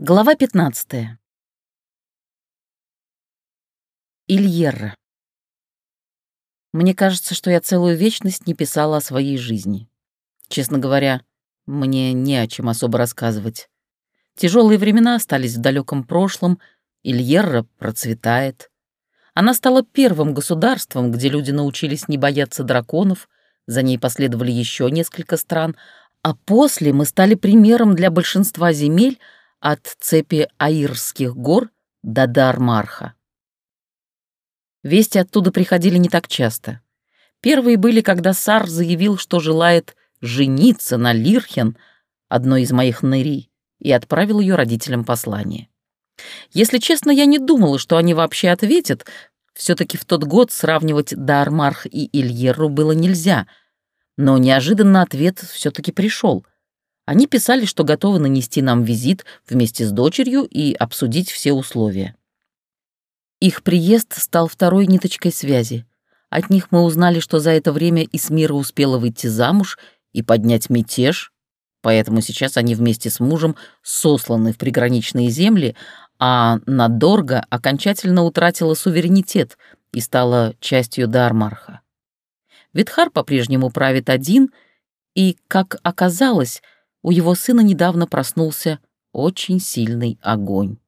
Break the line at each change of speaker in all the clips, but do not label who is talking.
Глава 15. Ильерра. Мне кажется, что я целую вечность не писала о своей жизни. Честно говоря, мне не о чем особо рассказывать. Тяжелые времена остались в далеком прошлом, Ильерра процветает. Она стала первым государством, где люди научились не бояться драконов, за ней последовали еще несколько стран, а после мы стали примером для большинства земель, от цепи Аирских гор до Дармарха. Вести оттуда приходили не так часто. Первые были, когда Сар заявил, что желает жениться на Лирхен, одной из моих нырий, и отправил ее родителям послание. Если честно, я не думала, что они вообще ответят. Все-таки в тот год сравнивать Дармарх и Ильеру было нельзя. Но неожиданно ответ все-таки пришел — они писали, что готовы нанести нам визит вместе с дочерью и обсудить все условия. Их приезд стал второй ниточкой связи. От них мы узнали, что за это время Исмира успела выйти замуж и поднять мятеж, поэтому сейчас они вместе с мужем сосланы в приграничные земли, а Надорга окончательно утратила суверенитет и стала частью Дармарха. Витхар по-прежнему правит один, и, как оказалось, у его сына недавно проснулся очень сильный огонь.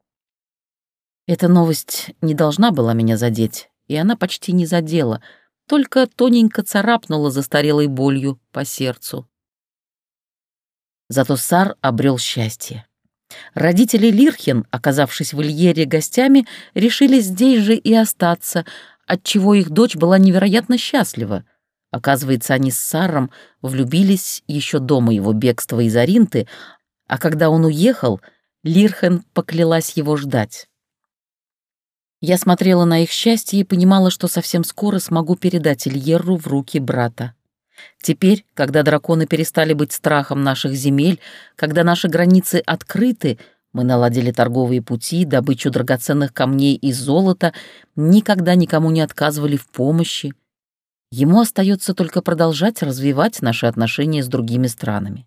Эта новость не должна была меня задеть, и она почти не задела, только тоненько царапнула застарелой болью по сердцу. Зато Сар обрел счастье. Родители Лирхен, оказавшись в Ильере гостями, решили здесь же и остаться, отчего их дочь была невероятно счастлива. Оказывается, они с Саром влюбились еще до моего бегства из Аринты, а когда он уехал, Лирхен поклялась его ждать. Я смотрела на их счастье и понимала, что совсем скоро смогу передать Ильерру в руки брата. Теперь, когда драконы перестали быть страхом наших земель, когда наши границы открыты, мы наладили торговые пути, добычу драгоценных камней и золота, никогда никому не отказывали в помощи, Ему остается только продолжать развивать наши отношения с другими странами.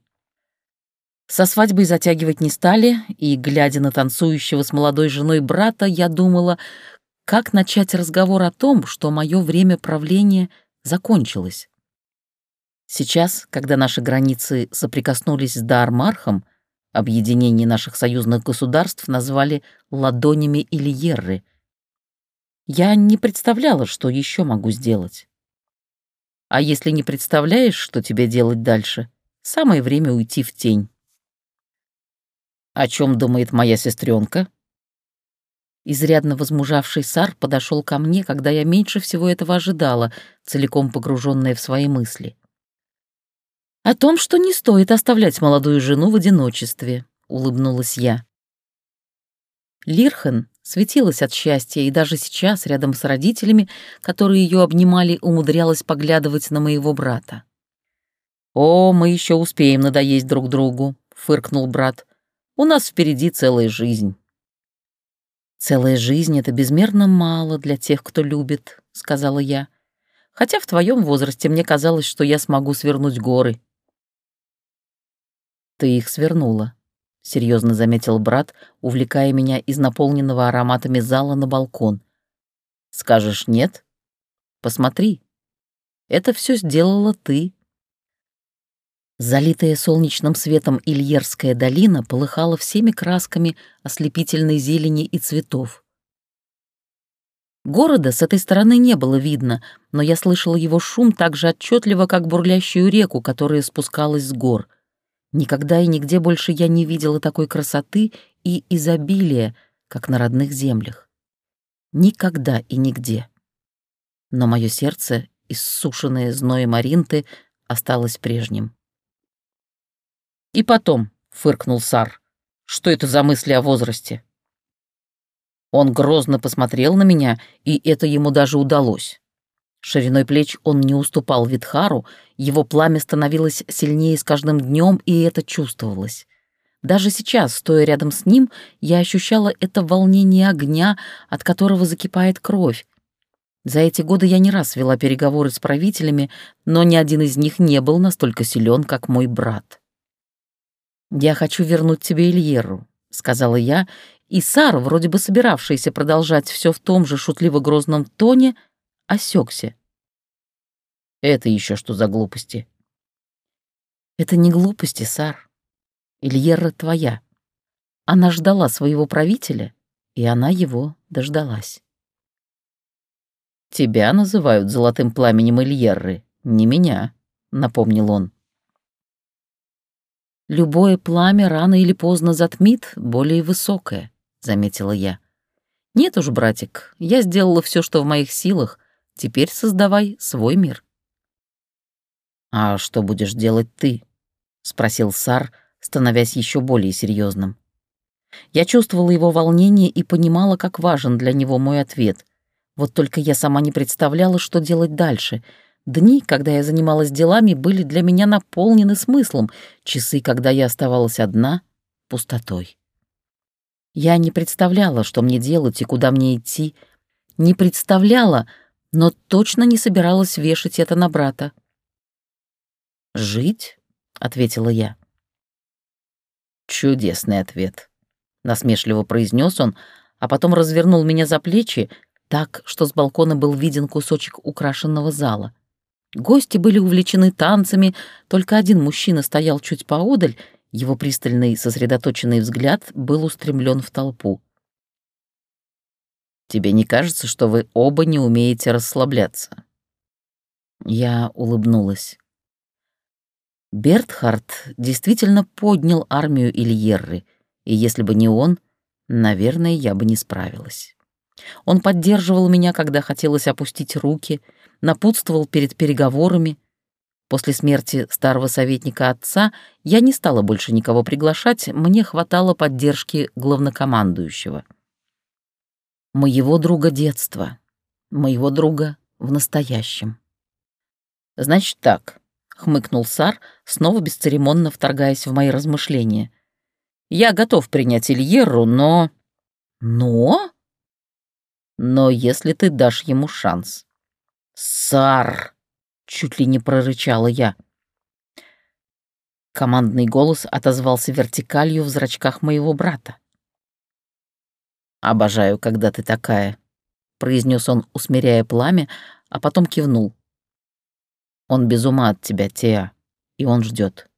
Со свадьбой затягивать не стали, и, глядя на танцующего с молодой женой брата, я думала, как начать разговор о том, что мое время правления закончилось. Сейчас, когда наши границы соприкоснулись с Даармархом, объединение наших союзных государств назвали «ладонями Ильерры», я не представляла, что еще могу сделать. А если не представляешь, что тебе делать дальше, самое время уйти в тень. О чем думает моя сестренка? Изрядно возмужавший Сар подошел ко мне, когда я меньше всего этого ожидала, целиком погруженная в свои мысли. «О том, что не стоит оставлять молодую жену в одиночестве», — улыбнулась я. Лирхен светилась от счастья, и даже сейчас, рядом с родителями, которые ее обнимали, умудрялась поглядывать на моего брата. «О, мы еще успеем надоесть друг другу», — фыркнул брат. «У нас впереди целая жизнь». «Целая жизнь — это безмерно мало для тех, кто любит», — сказала я. «Хотя в твоем возрасте мне казалось, что я смогу свернуть горы». «Ты их свернула», — серьезно заметил брат, увлекая меня из наполненного ароматами зала на балкон. «Скажешь нет? Посмотри. Это все сделала ты». Залитая солнечным светом Ильерская долина полыхала всеми красками ослепительной зелени и цветов. Города с этой стороны не было видно, но я слышала его шум так же отчетливо, как бурлящую реку, которая спускалась с гор — Никогда и нигде больше я не видела такой красоты и изобилия, как на родных землях. Никогда и нигде. Но мое сердце, иссушенное зноем Аринты, осталось прежним. «И потом», — фыркнул Сар, — «что это за мысли о возрасте?» Он грозно посмотрел на меня, и это ему даже удалось. Шириной плеч он не уступал Витхару, его пламя становилось сильнее с каждым днем, и это чувствовалось. Даже сейчас, стоя рядом с ним, я ощущала это волнение огня, от которого закипает кровь. За эти годы я не раз вела переговоры с правителями, но ни один из них не был настолько силен, как мой брат. «Я хочу вернуть тебе Ильеру», — сказала я, и Сара, вроде бы собиравшаяся продолжать все в том же шутливо-грозном тоне, осекся. «Это еще что за глупости?» «Это не глупости, Сар. Ильера твоя. Она ждала своего правителя, и она его дождалась». «Тебя называют золотым пламенем Ильерры, не меня», — напомнил он. «Любое пламя рано или поздно затмит более высокое», — заметила я. «Нет уж, братик, я сделала все, что в моих силах. Теперь создавай свой мир». «А что будешь делать ты?» — спросил Сар, становясь еще более серьезным. Я чувствовала его волнение и понимала, как важен для него мой ответ. Вот только я сама не представляла, что делать дальше. Дни, когда я занималась делами, были для меня наполнены смыслом, часы, когда я оставалась одна, — пустотой. Я не представляла, что мне делать и куда мне идти. Не представляла, но точно не собиралась вешать это на брата. «Жить?» — ответила я. «Чудесный ответ», — насмешливо произнес он, а потом развернул меня за плечи, так, что с балкона был виден кусочек украшенного зала. Гости были увлечены танцами, только один мужчина стоял чуть поодаль, его пристальный сосредоточенный взгляд был устремлен в толпу. «Тебе не кажется, что вы оба не умеете расслабляться?» Я улыбнулась. Бертхард действительно поднял армию Ильерры, и если бы не он, наверное, я бы не справилась. Он поддерживал меня, когда хотелось опустить руки, напутствовал перед переговорами. После смерти старого советника отца я не стала больше никого приглашать, мне хватало поддержки главнокомандующего. Моего друга детства, моего друга в настоящем. «Значит так», — хмыкнул Сар, снова бесцеремонно вторгаясь в мои размышления. «Я готов принять Ильеру, но...» «Но?» но если ты дашь ему шанс. «Сар!» — чуть ли не прорычала я. Командный голос отозвался вертикалью в зрачках моего брата. «Обожаю, когда ты такая», — произнес он, усмиряя пламя, а потом кивнул. «Он без ума от тебя, Теа, и он ждет.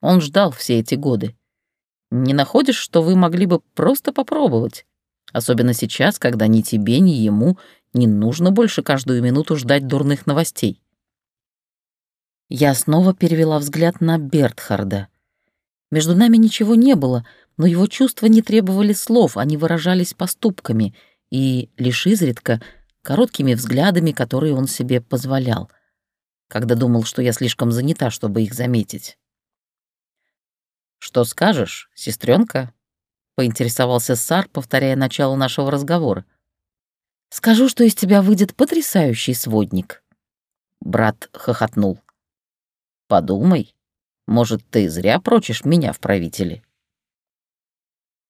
Он ждал все эти годы. Не находишь, что вы могли бы просто попробовать? Особенно сейчас, когда ни тебе, ни ему не нужно больше каждую минуту ждать дурных новостей. Я снова перевела взгляд на Бертхарда. Между нами ничего не было, но его чувства не требовали слов, они выражались поступками и, лишь изредка, короткими взглядами, которые он себе позволял, когда думал, что я слишком занята, чтобы их заметить. «Что скажешь, сестренка? — поинтересовался Сар, повторяя начало нашего разговора. «Скажу, что из тебя выйдет потрясающий сводник». Брат хохотнул. «Подумай, может, ты зря прочишь меня в правители?»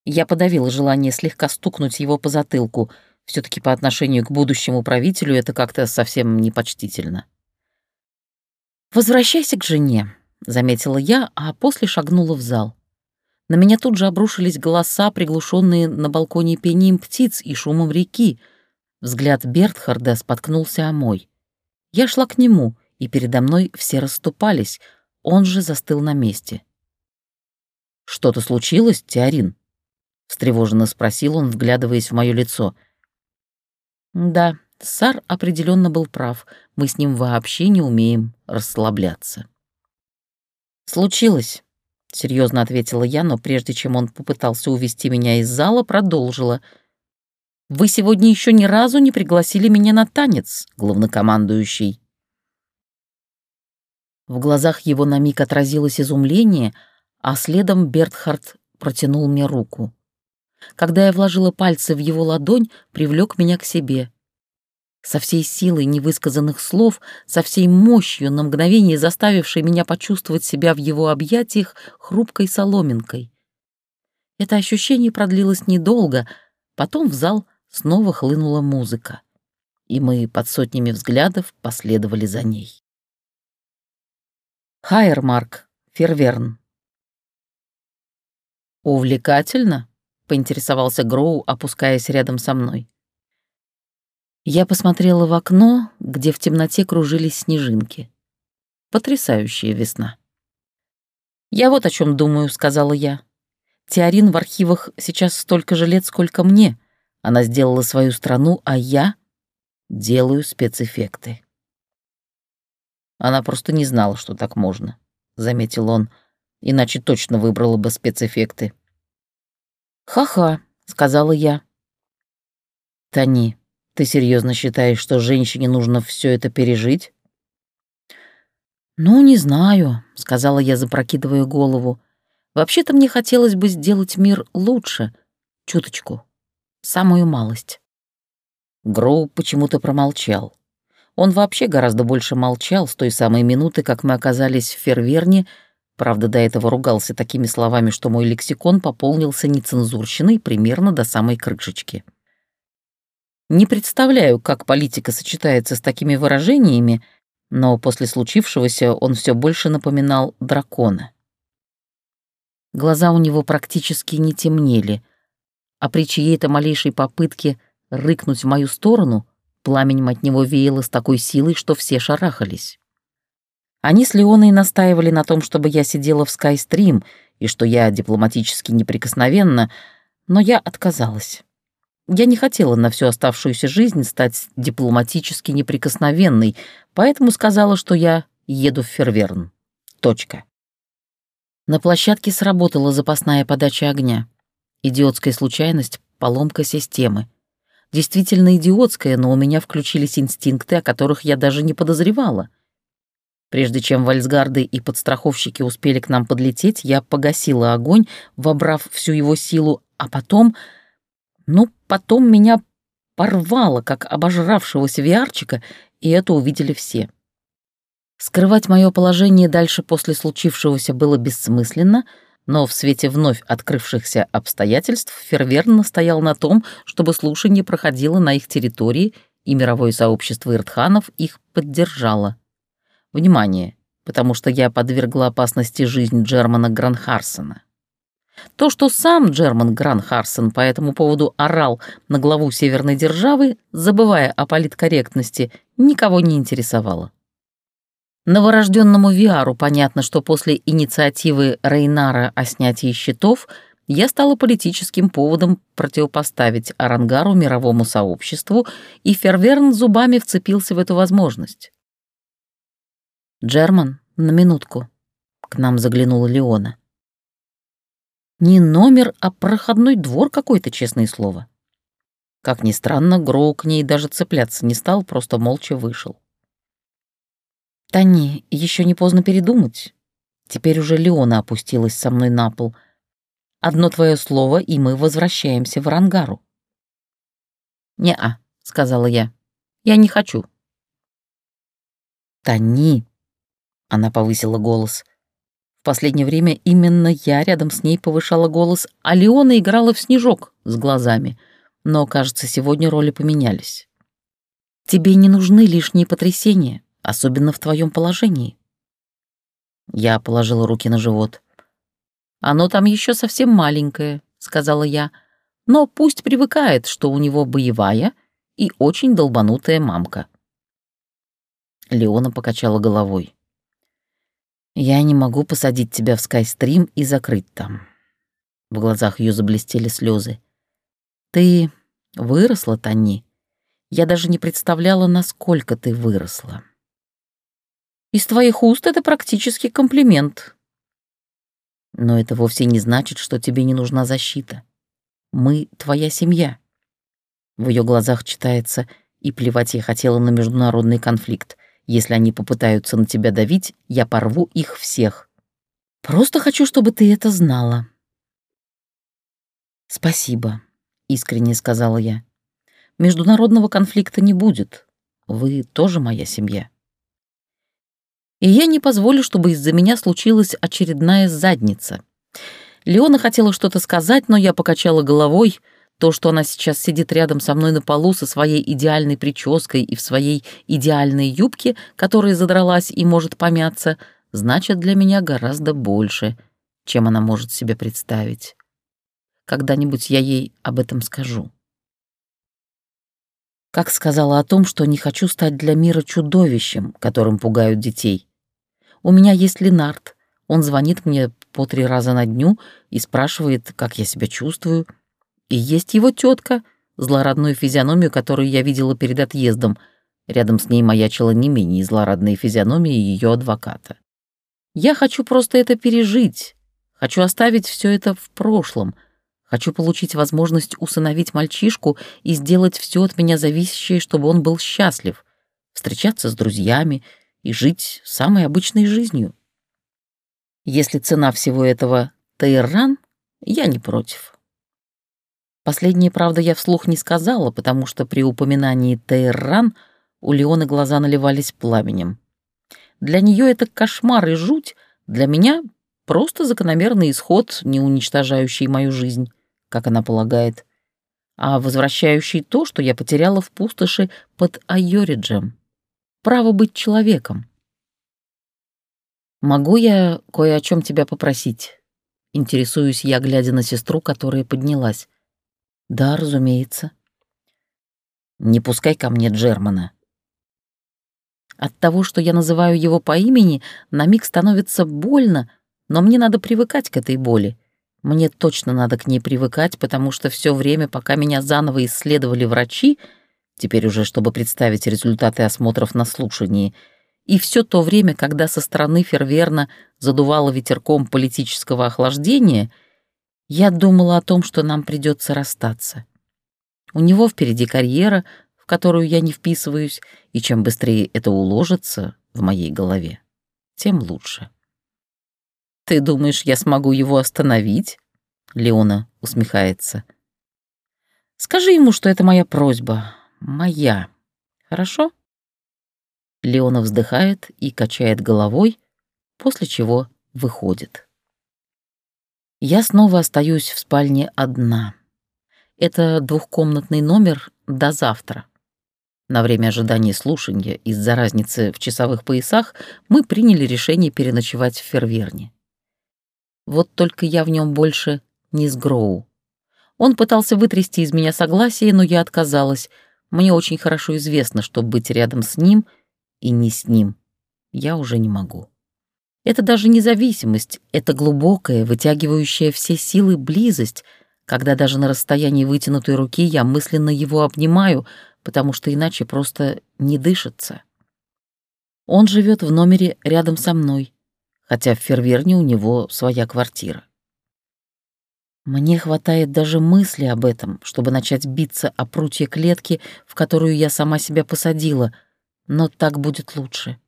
Я подавила желание слегка стукнуть его по затылку. все таки по отношению к будущему правителю это как-то совсем непочтительно. «Возвращайся к жене», — заметила я, а после шагнула в зал. На меня тут же обрушились голоса, приглушенные на балконе пением птиц и шумом реки. Взгляд Бертхарда споткнулся о мой. Я шла к нему, и передо мной все расступались, он же застыл на месте. «Что-то случилось, Теорин?» — встревоженно спросил он, вглядываясь в мое лицо. «Да, Сар определенно был прав, мы с ним вообще не умеем расслабляться». «Случилось», — серьезно ответила я, но прежде чем он попытался увести меня из зала, продолжила. «Вы сегодня еще ни разу не пригласили меня на танец, главнокомандующий». В глазах его на миг отразилось изумление, а следом Бертхард протянул мне руку. Когда я вложила пальцы в его ладонь, привлек меня к себе со всей силой невысказанных слов, со всей мощью, на мгновение заставившей меня почувствовать себя в его объятиях хрупкой соломинкой. Это ощущение продлилось недолго, потом в зал снова хлынула музыка, и мы под сотнями взглядов последовали за ней. Хайермарк, Ферверн. «Увлекательно», — поинтересовался Гроу, опускаясь рядом со мной. Я посмотрела в окно, где в темноте кружились снежинки. Потрясающая весна. «Я вот о чем думаю», — сказала я. «Теорин в архивах сейчас столько же лет, сколько мне. Она сделала свою страну, а я делаю спецэффекты». Она просто не знала, что так можно, — заметил он, — иначе точно выбрала бы спецэффекты. «Ха-ха», — сказала я. «Тони, ты серьезно считаешь, что женщине нужно все это пережить?» «Ну, не знаю», — сказала я, запрокидывая голову. «Вообще-то мне хотелось бы сделать мир лучше. Чуточку. Самую малость». Гроу почему-то промолчал. Он вообще гораздо больше молчал с той самой минуты, как мы оказались в Ферверне, правда, до этого ругался такими словами, что мой лексикон пополнился нецензурщиной примерно до самой крышечки. Не представляю, как политика сочетается с такими выражениями, но после случившегося он все больше напоминал дракона. Глаза у него практически не темнели, а при чьей-то малейшей попытке рыкнуть в мою сторону, пламенем от него веяло с такой силой, что все шарахались. Они с Леоной настаивали на том, чтобы я сидела в Скайстрим и что я дипломатически неприкосновенна, но я отказалась. Я не хотела на всю оставшуюся жизнь стать дипломатически неприкосновенной, поэтому сказала, что я еду в Ферверн. Точка. На площадке сработала запасная подача огня. Идиотская случайность — поломка системы. Действительно идиотская, но у меня включились инстинкты, о которых я даже не подозревала. Прежде чем вальсгарды и подстраховщики успели к нам подлететь, я погасила огонь, вобрав всю его силу, а потом ну, потом меня порвало, как обожравшегося виарчика, и это увидели все. Скрывать мое положение дальше после случившегося было бессмысленно, но в свете вновь открывшихся обстоятельств Ферверн настоял на том, чтобы слушание проходило на их территории, и мировое сообщество иртханов их поддержало. Внимание, потому что я подвергла опасности жизнь Джермана Гранхарсона. То, что сам Джерман Гран Харсон по этому поводу орал на главу северной державы, забывая о политкорректности, никого не интересовало. Новорожденному Виару понятно, что после инициативы Рейнара о снятии счетов я стала политическим поводом противопоставить Арангару мировому сообществу, и Ферверн зубами вцепился в эту возможность. «Джерман, на минутку», — к нам заглянула Леона. Не номер, а проходной двор какой-то, честное слово. Как ни странно, Гроу к ней даже цепляться не стал, просто молча вышел. «Тани, еще не поздно передумать. Теперь уже Леона опустилась со мной на пол. Одно твое слово, и мы возвращаемся в Рангару». «Не-а», — сказала я. «Я не хочу». «Тани», — она повысила голос, — последнее время именно я рядом с ней повышала голос, а Леона играла в снежок с глазами. Но, кажется, сегодня роли поменялись. Тебе не нужны лишние потрясения, особенно в твоем положении. Я положила руки на живот. Оно там еще совсем маленькое, сказала я, но пусть привыкает, что у него боевая и очень долбанутая мамка. Леона покачала головой. Я не могу посадить тебя в Скайстрим и закрыть там. В глазах ее заблестели слезы. Ты выросла, Тони. Я даже не представляла, насколько ты выросла. Из твоих уст это практически комплимент. Но это вовсе не значит, что тебе не нужна защита. Мы — твоя семья. В ее глазах читается «и плевать я хотела на международный конфликт. Если они попытаются на тебя давить, я порву их всех. Просто хочу, чтобы ты это знала». «Спасибо», — искренне сказала я. «Международного конфликта не будет. Вы тоже моя семья». И я не позволю, чтобы из-за меня случилась очередная задница. Леона хотела что-то сказать, но я покачала головой — то, что она сейчас сидит рядом со мной на полу со своей идеальной прической и в своей идеальной юбке, которая задралась и может помяться, значит для меня гораздо больше, чем она может себе представить. когда-нибудь я ей об этом скажу. Как сказала о том, что не хочу стать для мира чудовищем, которым пугают детей. У меня есть Ленард. Он звонит мне по три раза на дню и спрашивает, как я себя чувствую. И есть его тетка, злорадную физиономию, которую я видела перед отъездом. Рядом с ней маячила не менее злорадная физиономия ее адвоката. Я хочу просто это пережить. Хочу оставить все это в прошлом. Хочу получить возможность усыновить мальчишку и сделать все от меня зависящее, чтобы он был счастлив, встречаться с друзьями и жить самой обычной жизнью. Если цена всего этого — Тайран, я не против. Последнее, правда, я вслух не сказала, потому что при упоминании Тайран у Леоны глаза наливались пламенем. Для нее это кошмар и жуть, для меня просто закономерный исход, не уничтожающий мою жизнь, как она полагает, а возвращающий то, что я потеряла в пустоши под Айориджем. Право быть человеком. «Могу я кое о чем тебя попросить?» Интересуюсь я, глядя на сестру, которая поднялась. «Да, разумеется». «Не пускай ко мне Джермана». От того, что я называю его по имени, на миг становится больно, но мне надо привыкать к этой боли. Мне точно надо к ней привыкать, потому что все время, пока меня заново исследовали врачи, теперь уже чтобы представить результаты осмотров на слушании — и все то время, когда со стороны Ферверна задувало ветерком политического охлаждения, я думала о том, что нам придется расстаться. У него впереди карьера, в которую я не вписываюсь, и чем быстрее это уложится в моей голове, тем лучше. «Ты думаешь, я смогу его остановить?» Леона усмехается. «Скажи ему, что это моя просьба. Моя. Хорошо?» Леона вздыхает и качает головой, после чего выходит. Я снова остаюсь в спальне одна. Это двухкомнатный номер до завтра. На время ожидания слушания из-за разницы в часовых поясах мы приняли решение переночевать в Ферверне. Вот только я в нем больше не с Гроу. Он пытался вытрясти из меня согласие, но я отказалась. Мне очень хорошо известно, что быть рядом с ним — и не с ним. Я уже не могу. Это даже не зависимость, это глубокая, вытягивающая все силы близость, когда даже на расстоянии вытянутой руки я мысленно его обнимаю, потому что иначе просто не дышится. Он живет в номере рядом со мной, хотя в Ферверне у него своя квартира. Мне хватает даже мысли об этом, чтобы начать биться о прутья клетки, в которую я сама себя посадила — но так будет лучше.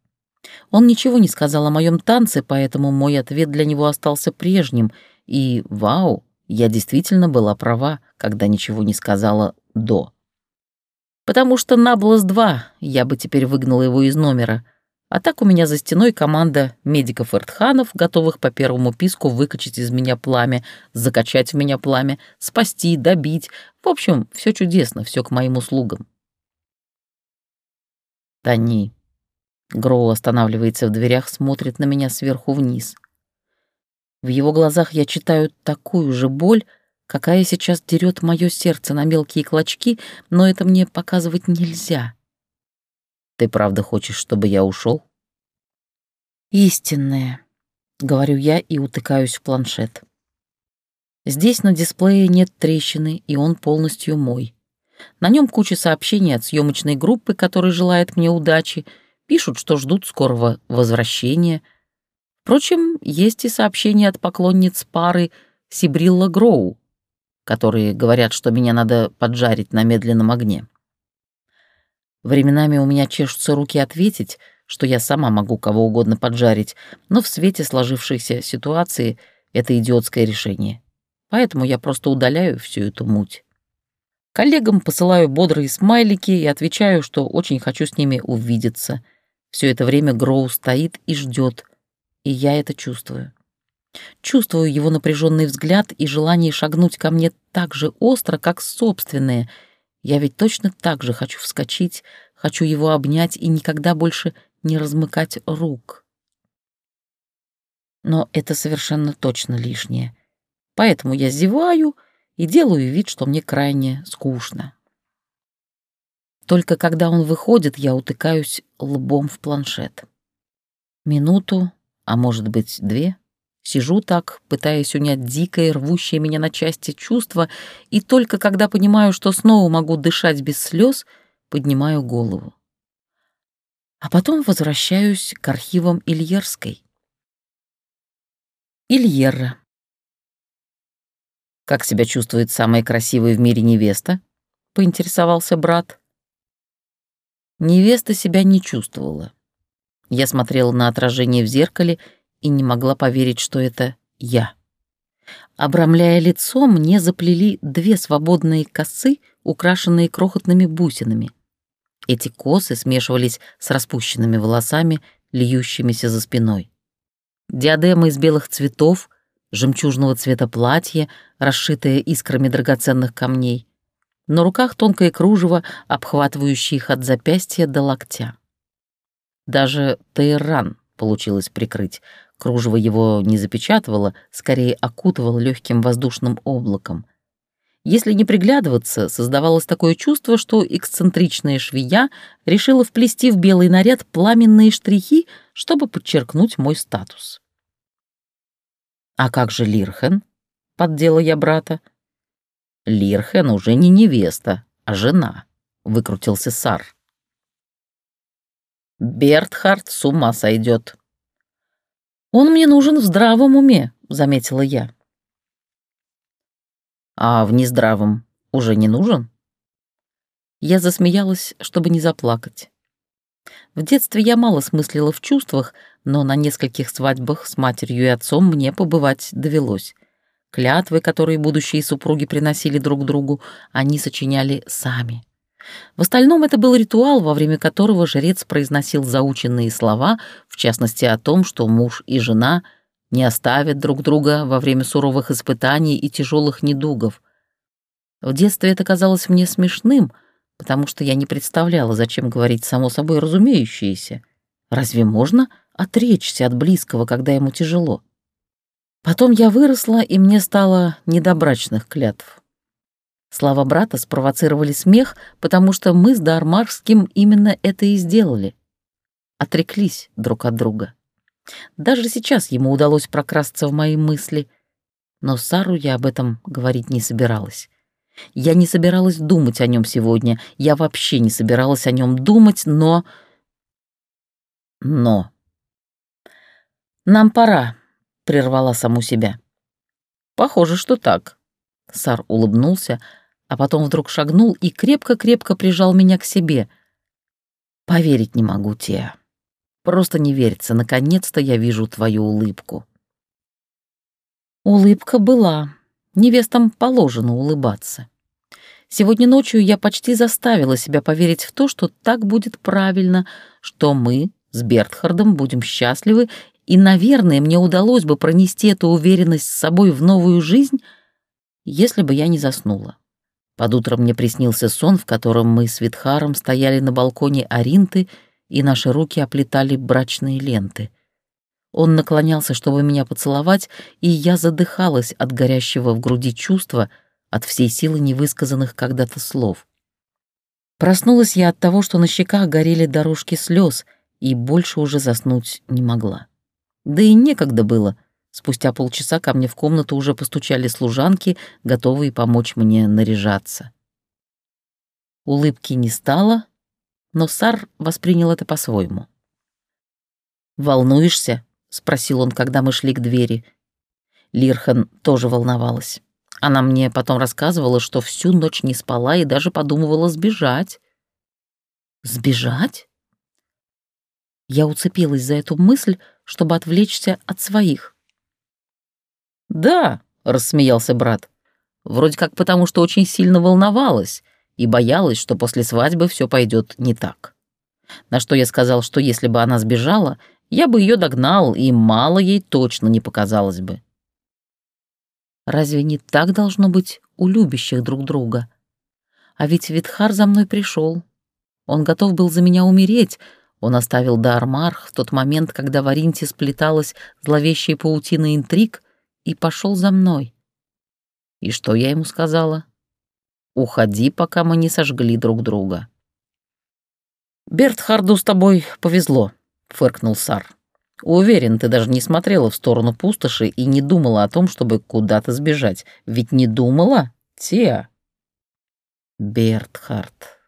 Он ничего не сказал о моем танце, поэтому мой ответ для него остался прежним, и, вау, я действительно была права, когда ничего не сказала «до». Потому что Наблас-2 я бы теперь выгнала его из номера, а так у меня за стеной команда медиков Эртханов, готовых по первому писку выкачать из меня пламя, закачать в меня пламя, спасти, добить. В общем, все чудесно, все к моим услугам. Тони. Гроу останавливается в дверях, смотрит на меня сверху вниз. В его глазах я читаю такую же боль, какая сейчас дерет мое сердце на мелкие клочки, но это мне показывать нельзя. Ты правда хочешь, чтобы я ушел? Истинное, говорю я и утыкаюсь в планшет. Здесь на дисплее нет трещины, и он полностью мой. На нем куча сообщений от съемочной группы, которая желает мне удачи, пишут, что ждут скорого возвращения. Впрочем, есть и сообщения от поклонниц пары Сибрилла Гроу, которые говорят, что меня надо поджарить на медленном огне. Временами у меня чешутся руки ответить, что я сама могу кого угодно поджарить, но в свете сложившейся ситуации это идиотское решение. Поэтому я просто удаляю всю эту муть. Коллегам посылаю бодрые смайлики и отвечаю, что очень хочу с ними увидеться. Все это время Гроу стоит и ждет, и я это чувствую. Чувствую его напряженный взгляд и желание шагнуть ко мне так же остро, как собственное. Я ведь точно так же хочу вскочить, хочу его обнять и никогда больше не размыкать рук. Но это совершенно точно лишнее. Поэтому я зеваю и делаю вид, что мне крайне скучно. Только когда он выходит, я утыкаюсь лбом в планшет. Минуту, а может быть две, сижу так, пытаясь унять дикое, рвущее меня на части чувство, и только когда понимаю, что снова могу дышать без слез, поднимаю голову. А потом возвращаюсь к архивам Ильерской. Ильерра. «Как себя чувствует самая красивая в мире невеста?» — поинтересовался брат. Невеста себя не чувствовала. Я смотрела на отражение в зеркале и не могла поверить, что это я. Обрамляя лицо, мне заплели две свободные косы, украшенные крохотными бусинами. Эти косы смешивались с распущенными волосами, льющимися за спиной. Диадема из белых цветов, жемчужного цвета платье, расшитое искрами драгоценных камней, на руках тонкое кружево, обхватывающее их от запястья до локтя. Даже Тейран получилось прикрыть. Кружево его не запечатывало, скорее окутывало легким воздушным облаком. Если не приглядываться, создавалось такое чувство, что эксцентричная швея решила вплести в белый наряд пламенные штрихи, чтобы подчеркнуть мой статус. «А как же Лирхен?» — поддела я брата. Лирхен уже не невеста, а жена, выкрутился Сар. Бертхард с ума сойдет. Он мне нужен в здравом уме, заметила я. А в нездравом уже не нужен? Я засмеялась, чтобы не заплакать. В детстве я мало смыслила в чувствах, но на нескольких свадьбах с матерью и отцом мне побывать довелось. Клятвы, которые будущие супруги приносили друг другу, они сочиняли сами. В остальном это был ритуал, во время которого жрец произносил заученные слова, в частности о том, что муж и жена не оставят друг друга во время суровых испытаний и тяжелых недугов. В детстве это казалось мне смешным, потому что я не представляла, зачем говорить само собой разумеющееся. Разве можно отречься от близкого, когда ему тяжело? Потом я выросла, и мне стало недобрачных клятв. Слова брата спровоцировали смех, потому что мы с Дармарским именно это и сделали. Отреклись друг от друга. Даже сейчас ему удалось прокрасться в мои мысли, но Сару я об этом говорить не собиралась. Я не собиралась думать о нем сегодня, я вообще не собиралась о нем думать, но... Но... «Нам пора», прервала саму себя. «Похоже, что так». Сар улыбнулся, а потом вдруг шагнул и крепко-крепко прижал меня к себе. «Поверить не могу, Теа. Просто не верится. Наконец-то я вижу твою улыбку». Улыбка была. Невестам положено улыбаться. Сегодня ночью я почти заставила себя поверить в то, что так будет правильно, что мы с Бертхардом будем счастливы и, наверное, мне удалось бы пронести эту уверенность с собой в новую жизнь, если бы я не заснула. Под утро мне приснился сон, в котором мы с Витхаром стояли на балконе Аринты, и наши руки оплетали брачные ленты. Он наклонялся, чтобы меня поцеловать, и я задыхалась от горящего в груди чувства, от всей силы невысказанных когда-то слов. Проснулась я от того, что на щеках горели дорожки слез, и больше уже заснуть не могла. Да и некогда было. Спустя полчаса ко мне в комнату уже постучали служанки, готовые помочь мне наряжаться. Улыбки не стало, но Сар воспринял это по-своему. «Волнуешься?» — спросил он, когда мы шли к двери. Лирхан тоже волновалась. Она мне потом рассказывала, что всю ночь не спала и даже подумывала сбежать. «Сбежать?» Я уцепилась за эту мысль, чтобы отвлечься от своих. «Да», — рассмеялся брат, — «вроде как потому, что очень сильно волновалась и боялась, что после свадьбы все пойдет не так. На что я сказал, что если бы она сбежала, я бы ее догнал, и мало ей точно не показалось бы. Разве не так должно быть у любящих друг друга? А ведь Витхар за мной пришел. Он готов был за меня умереть, он оставил Даармарх в тот момент, когда в Аринте сплеталась зловещая паутина интриг, и пошел за мной. И что я ему сказала? Уходи, пока мы не сожгли друг друга. «Бертхарду с тобой повезло», — фыркнул Сар. «Уверен, ты даже не смотрела в сторону пустоши и не думала о том, чтобы куда-то сбежать. Ведь не думала, Теа?» Бертхард.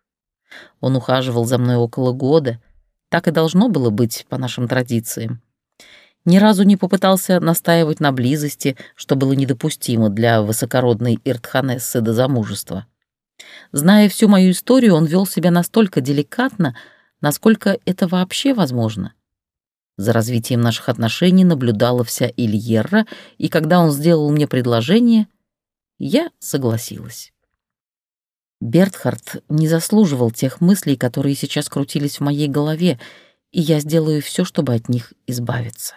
Он ухаживал за мной около года. Так и должно было быть по нашим традициям. Ни разу не попытался настаивать на близости, что было недопустимо для высокородной Иртханессы до замужества. Зная всю мою историю, он вел себя настолько деликатно, насколько это вообще возможно. За развитием наших отношений наблюдала вся Ильерра, и когда он сделал мне предложение, я согласилась. Бертхард не заслуживал тех мыслей, которые сейчас крутились в моей голове, и я сделаю все, чтобы от них избавиться.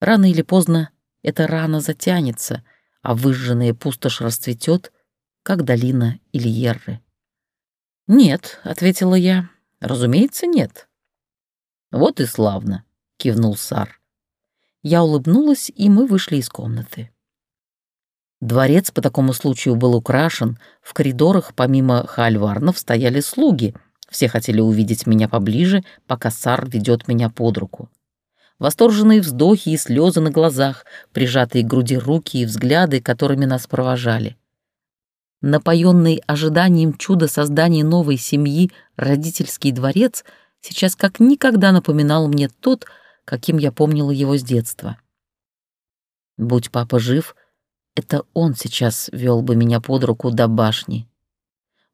Рано или поздно эта рана затянется, а выжженная пустошь расцветет, как долина Ильерры. «Нет», — ответила я, — «разумеется, нет». «Вот и славно», — кивнул Сар. Я улыбнулась, и мы вышли из комнаты. Дворец по такому случаю был украшен, в коридорах помимо хальварнов стояли слуги, все хотели увидеть меня поближе, пока Сар ведет меня под руку. Восторженные вздохи и слезы на глазах, прижатые к груди руки и взгляды, которыми нас провожали напоенный ожиданием чуда создания новой семьи родительский дворец сейчас как никогда напоминал мне тот, каким я помнила его с детства. Будь папа жив, это он сейчас вел бы меня под руку до башни.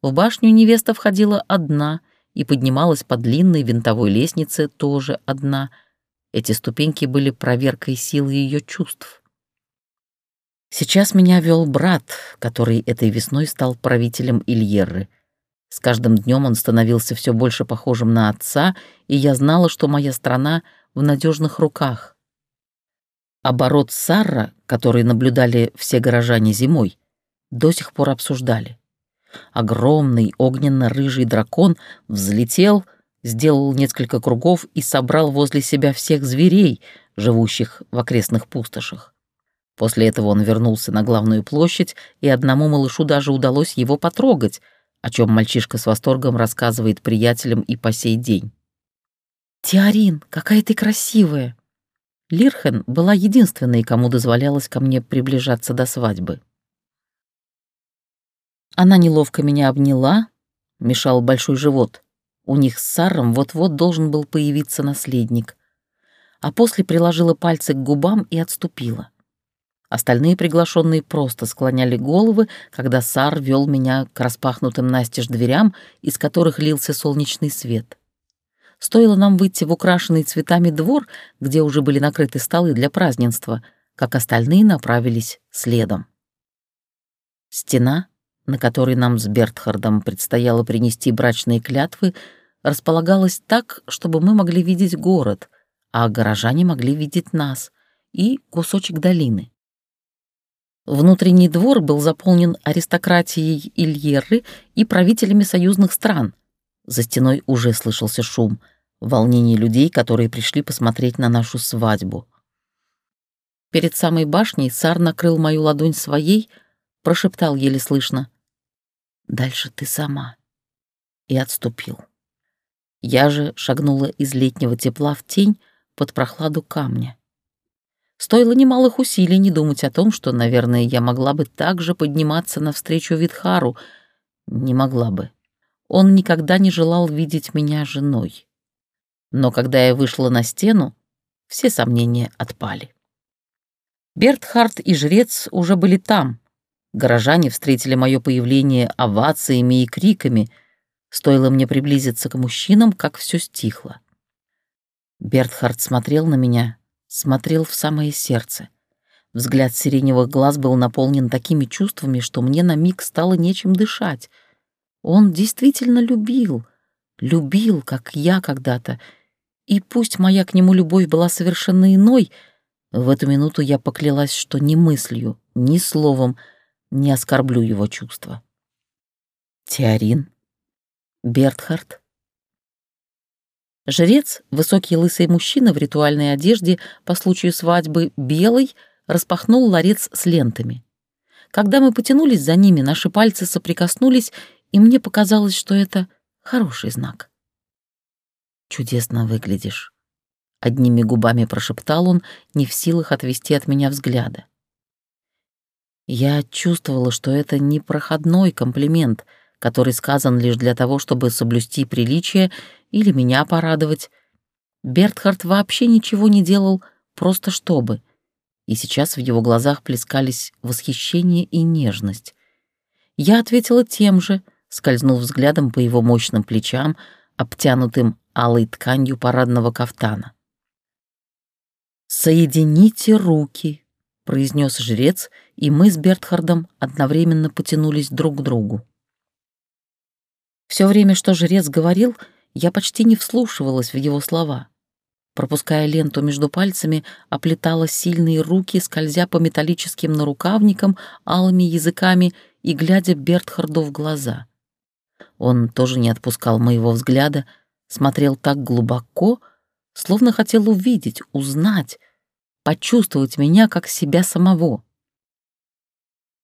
В башню невеста входила одна и поднималась по длинной винтовой лестнице тоже одна. Эти ступеньки были проверкой силы ее чувств. Сейчас меня вел брат, который этой весной стал правителем Ильерры. С каждым днем он становился все больше похожим на отца, и я знала, что моя страна в надежных руках. Оборот Сарра, который наблюдали все горожане зимой, до сих пор обсуждали. Огромный огненно-рыжий дракон взлетел, сделал несколько кругов и собрал возле себя всех зверей, живущих в окрестных пустошах. После этого он вернулся на главную площадь, и одному малышу даже удалось его потрогать, о чем мальчишка с восторгом рассказывает приятелям и по сей день. «Теорин, какая ты красивая!» Лирхен была единственной, кому дозволялось ко мне приближаться до свадьбы. Она неловко меня обняла, мешал большой живот. У них с Саром вот-вот должен был появиться наследник. А после приложила пальцы к губам и отступила. Остальные приглашенные просто склоняли головы, когда Сар вел меня к распахнутым настежь дверям, из которых лился солнечный свет. Стоило нам выйти в украшенный цветами двор, где уже были накрыты столы для празднества, как остальные направились следом. Стена, на которой нам с Бертхардом предстояло принести брачные клятвы, располагалась так, чтобы мы могли видеть город, а горожане могли видеть нас и кусочек долины. Внутренний двор был заполнен аристократией Ильеры и правителями союзных стран. За стеной уже слышался шум, волнение людей, которые пришли посмотреть на нашу свадьбу. Перед самой башней Сар накрыл мою ладонь своей, прошептал еле слышно. «Дальше ты сама». И отступил. Я же шагнула из летнего тепла в тень под прохладу камня. Стоило немалых усилий не думать о том, что, наверное, я могла бы также подниматься навстречу Витхару. Не могла бы. Он никогда не желал видеть меня женой. Но когда я вышла на стену, все сомнения отпали. Бертхард и жрец уже были там. Горожане встретили мое появление овациями и криками. Стоило мне приблизиться к мужчинам, как все стихло. Бертхард смотрел на меня, смотрел в самое сердце. Взгляд сиреневых глаз был наполнен такими чувствами, что мне на миг стало нечем дышать. Он действительно любил, любил, как я когда-то. И пусть моя к нему любовь была совершенно иной, в эту минуту я поклялась, что ни мыслью, ни словом не оскорблю его чувства. Теорин? Бертхард? Жрец, высокий лысый мужчина в ритуальной одежде по случаю свадьбы, белый, распахнул ларец с лентами. Когда мы потянулись за ними, наши пальцы соприкоснулись, и мне показалось, что это хороший знак. «Чудесно выглядишь», — одними губами прошептал он, не в силах отвести от меня взгляда. Я чувствовала, что это не проходной комплимент, который сказан лишь для того, чтобы соблюсти приличие или меня порадовать. Бертхард вообще ничего не делал, просто чтобы. И сейчас в его глазах плескались восхищение и нежность. Я ответила тем же, скользнув взглядом по его мощным плечам, обтянутым алой тканью парадного кафтана. «Соедините руки», — произнес жрец, и мы с Бертхардом одновременно потянулись друг к другу. Все время, что жрец говорил, я почти не вслушивалась в его слова. Пропуская ленту между пальцами, оплетала сильные руки, скользя по металлическим нарукавникам, алыми языками и глядя Бертхарду в глаза. Он тоже не отпускал моего взгляда, смотрел так глубоко, словно хотел увидеть, узнать, почувствовать меня как себя самого.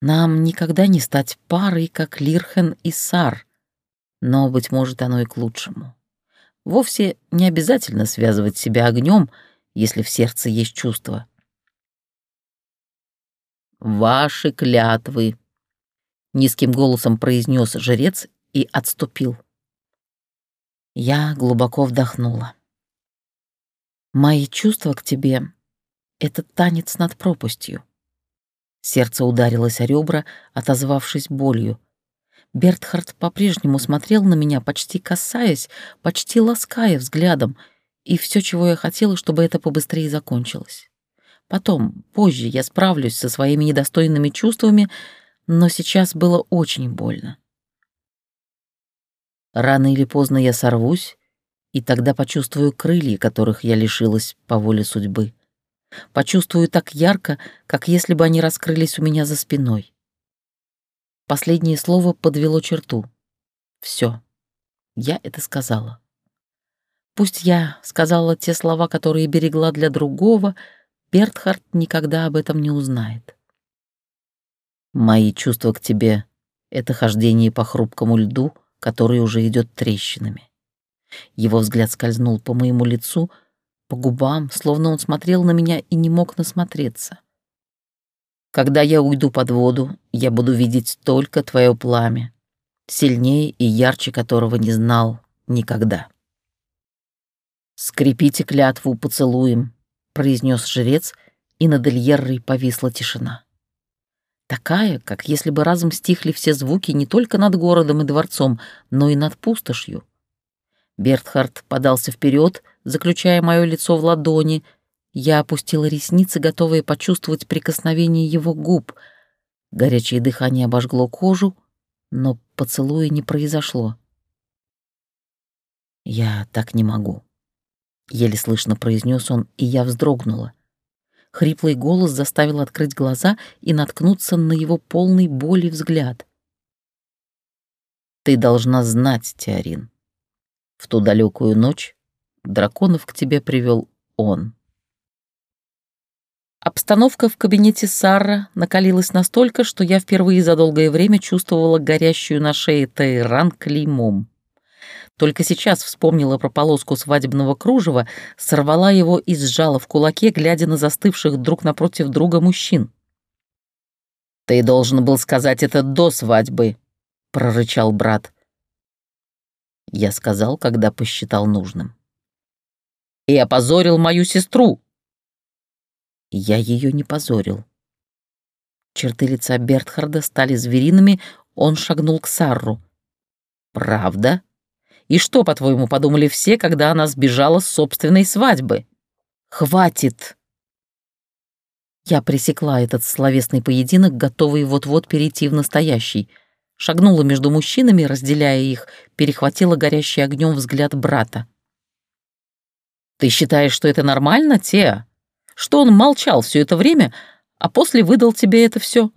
Нам никогда не стать парой, как Лирхен и Сар, но, быть может, оно и к лучшему. Вовсе не обязательно связывать себя огнем, если в сердце есть чувства. «Ваши клятвы», — низким голосом произнес жрец и отступил. Я глубоко вдохнула. «Мои чувства к тебе это танец над пропастью. Сердце ударилось о ребра, отозвавшись болью. Бертхард по-прежнему смотрел на меня, почти касаясь, почти лаская взглядом, и все, чего я хотела, чтобы это побыстрее закончилось. Потом, позже, я справлюсь со своими недостойными чувствами, но сейчас было очень больно. Рано или поздно я сорвусь, и тогда почувствую крылья, которых я лишилась по воле судьбы. Почувствую так ярко, как если бы они раскрылись у меня за спиной. Последнее слово подвело черту. Все. Я это сказала. Пусть я сказала те слова, которые берегла для другого, Бертхард никогда об этом не узнает. Мои чувства к тебе — это хождение по хрупкому льду, который уже идет трещинами. Его взгляд скользнул по моему лицу — по губам, словно он смотрел на меня и не мог насмотреться. Когда я уйду под воду, я буду видеть только твое пламя, сильнее и ярче которого не знал никогда. «Скрепите клятву поцелуем», — произнес жрец, и над Эльеррой повисла тишина. Такая, как если бы разом стихли все звуки не только над городом и дворцом, но и над пустошью. Бертхард подался вперед, заключая мое лицо в ладони. Я опустила ресницы, готовая почувствовать прикосновение его губ. Горячее дыхание обожгло кожу, но поцелуя не произошло. «Я так не могу», — еле слышно произнес он, и я вздрогнула. Хриплый голос заставил открыть глаза и наткнуться на его полный боли взгляд. «Ты должна знать, Теорин. В ту далекую ночь драконов к тебе привел он. Обстановка в кабинете Сара накалилась настолько, что я впервые за долгое время чувствовала горящую на шее Тайран клеймом. Только сейчас вспомнила про полоску свадебного кружева, сорвала его и сжала в кулаке, глядя на застывших друг напротив друга мужчин. «Ты должен был сказать это до свадьбы», — прорычал брат. Я сказал, когда посчитал нужным и опозорил мою сестру. Я ее не позорил. Черты лица Бертхарда стали звериными, он шагнул к Сарру. «Правда? И что, по-твоему, подумали все, когда она сбежала с собственной свадьбы? Хватит!» Я пресекла этот словесный поединок, готовый вот-вот перейти в настоящий. Шагнула между мужчинами, разделяя их, перехватила горящий огнем взгляд брата. Ты считаешь, что это нормально, Теа? Что он молчал все это время, а после выдал тебе это все?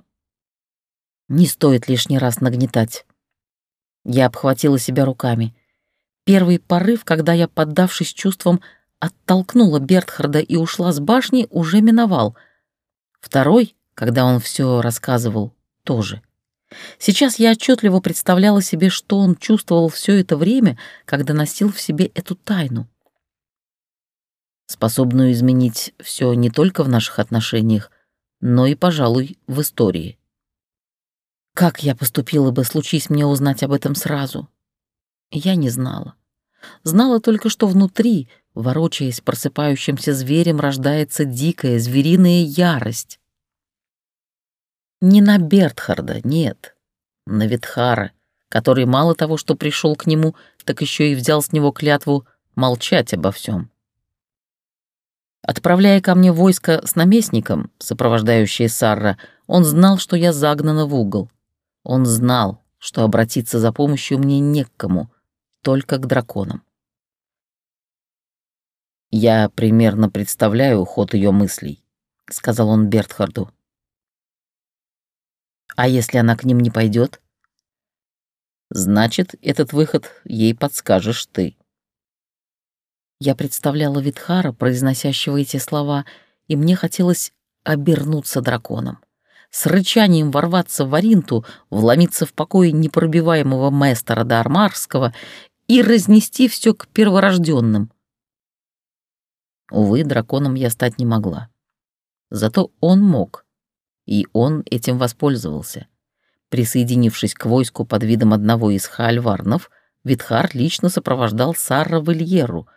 Не стоит лишний раз нагнетать. Я обхватила себя руками. Первый порыв, когда я, поддавшись чувствам, оттолкнула Бертхарда и ушла с башни, уже миновал. Второй, когда он все рассказывал, тоже. Сейчас я отчетливо представляла себе, что он чувствовал все это время, когда носил в себе эту тайну. Способную изменить все не только в наших отношениях, но и, пожалуй, в истории. Как я поступила бы, случись мне узнать об этом сразу? Я не знала. Знала только, что внутри, ворочаясь просыпающимся зверем, рождается дикая звериная ярость. Не на Бертхарда, нет, на Витхара, который мало того, что пришел к нему, так еще и взял с него клятву молчать обо всем. Отправляя ко мне войско с наместником, сопровождающее Сарра, он знал, что я загнана в угол. Он знал, что обратиться за помощью мне не к кому, только к драконам. «Я примерно представляю ход ее мыслей», — сказал он Бертхарду. А если она к ним не пойдет? Значит, этот выход ей подскажешь ты. Я представляла Витхара, произносящего эти слова, и мне хотелось обернуться драконом. С рычанием ворваться в Аринту, вломиться в покой непробиваемого мэстера Дармарского и разнести все к перворожденным. Увы, драконом я стать не могла. Зато он мог — и он этим воспользовался. Присоединившись к войску под видом одного из хальварнов, Витхар лично сопровождал Сарра в Ильеру.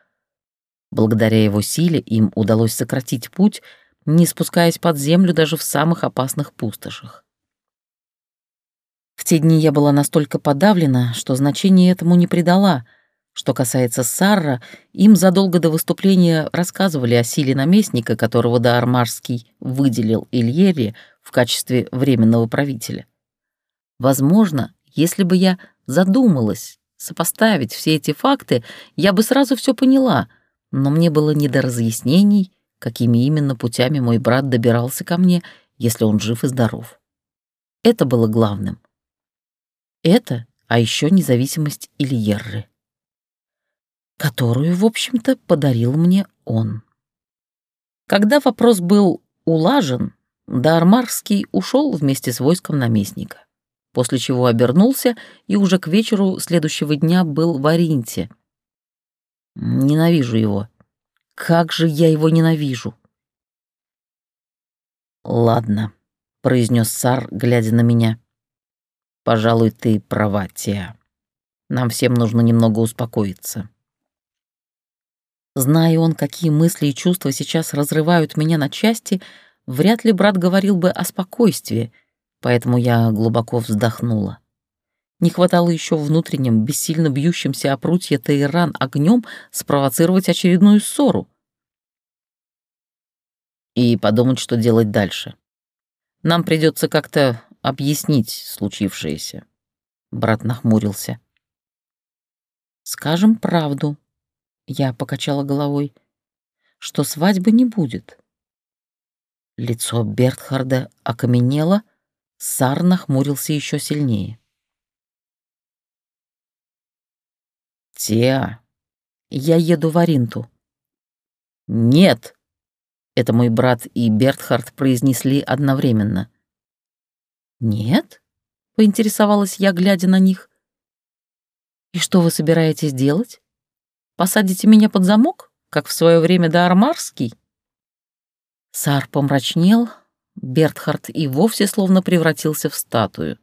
Благодаря его силе им удалось сократить путь, не спускаясь под землю даже в самых опасных пустошах. В те дни я была настолько подавлена, что значения этому не придала — что касается Сарра, им задолго до выступления рассказывали о силе наместника, которого Даармарский выделил Ильере в качестве временного правителя. Возможно, если бы я задумалась сопоставить все эти факты, я бы сразу все поняла, но мне было не до разъяснений, какими именно путями мой брат добирался ко мне, если он жив и здоров. Это было главным. Это, а еще независимость Ильерры которую, в общем-то, подарил мне он. Когда вопрос был улажен, Дармарский ушел вместе с войском наместника, после чего обернулся и уже к вечеру следующего дня был в Оринте. Ненавижу его. Как же я его ненавижу. «Ладно», — произнес Сар, глядя на меня. «Пожалуй, ты права, Теа. Нам всем нужно немного успокоиться». Зная он, какие мысли и чувства сейчас разрывают меня на части, вряд ли брат говорил бы о спокойствии, поэтому я глубоко вздохнула. Не хватало еще внутренним, бессильно бьющимся о прутья Тейран огнем спровоцировать очередную ссору. И подумать, что делать дальше. Нам придется как-то объяснить случившееся. Брат нахмурился. «Скажем правду», я покачала головой, что свадьбы не будет. Лицо Бертхарда окаменело, Сар нахмурился еще сильнее. «Теа, я еду в Аринту». «Нет!» — это мой брат и Бертхард произнесли одновременно. «Нет?» — поинтересовалась я, глядя на них. «И что вы собираетесь делать?» Посадите меня под замок, как в свое время Даармарский?» Сар помрачнел, Бертхард и вовсе словно превратился в статую.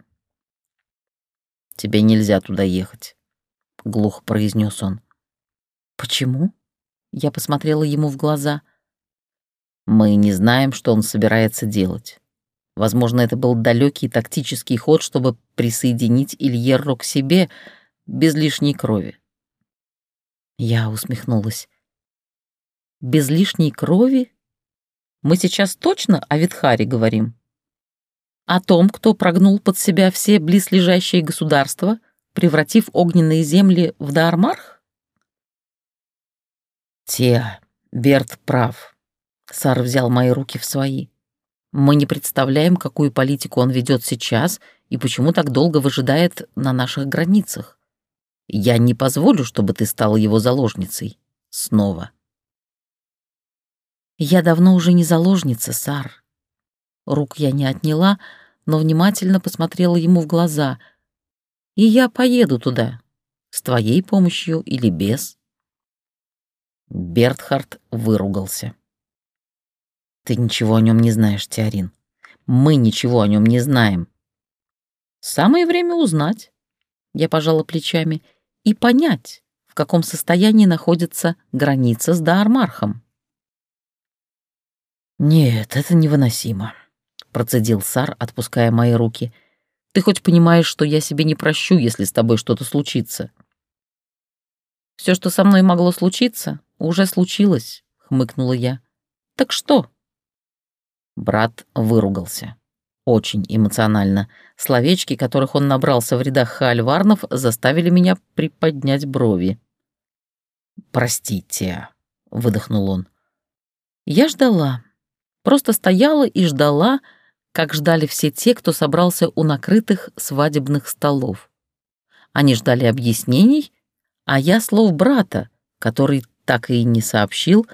«Тебе нельзя туда ехать», — глухо произнес он. «Почему?» — я посмотрела ему в глаза. «Мы не знаем, что он собирается делать. Возможно, это был далекий тактический ход, чтобы присоединить Ильерру к себе без лишней крови. Я усмехнулась. Без лишней крови? Мы сейчас точно о Витхаре говорим? О том, кто прогнул под себя все близлежащие государства, превратив огненные земли в Даармарх? Те, Берт прав. Сар взял мои руки в свои. Мы не представляем, какую политику он ведет сейчас и почему так долго выжидает на наших границах. Я не позволю, чтобы ты стала его заложницей. Снова. Я давно уже не заложница, Сар. Рук я не отняла, но внимательно посмотрела ему в глаза. «И я поеду туда, с твоей помощью или без». Бертхард выругался. «Ты ничего о нем не знаешь, Теорин. Мы ничего о нем не знаем. Самое время узнать, я пожала плечами, и понять, в каком состоянии находится граница с Даармархом. «Нет, это невыносимо», — процедил Сар, отпуская мои руки. «Ты хоть понимаешь, что я себе не прощу, если с тобой что-то случится?» «Все, что со мной могло случиться, уже случилось», — хмыкнула я. «Так что?» Брат выругался. Очень эмоционально. Словечки, которых он набрался в рядах хальварнов, заставили меня приподнять брови. «Простите», — выдохнул он. Я ждала. Просто стояла и ждала, как ждали все те, кто собрался у накрытых свадебных столов. Они ждали объяснений, а я слов брата, который так и не сообщил,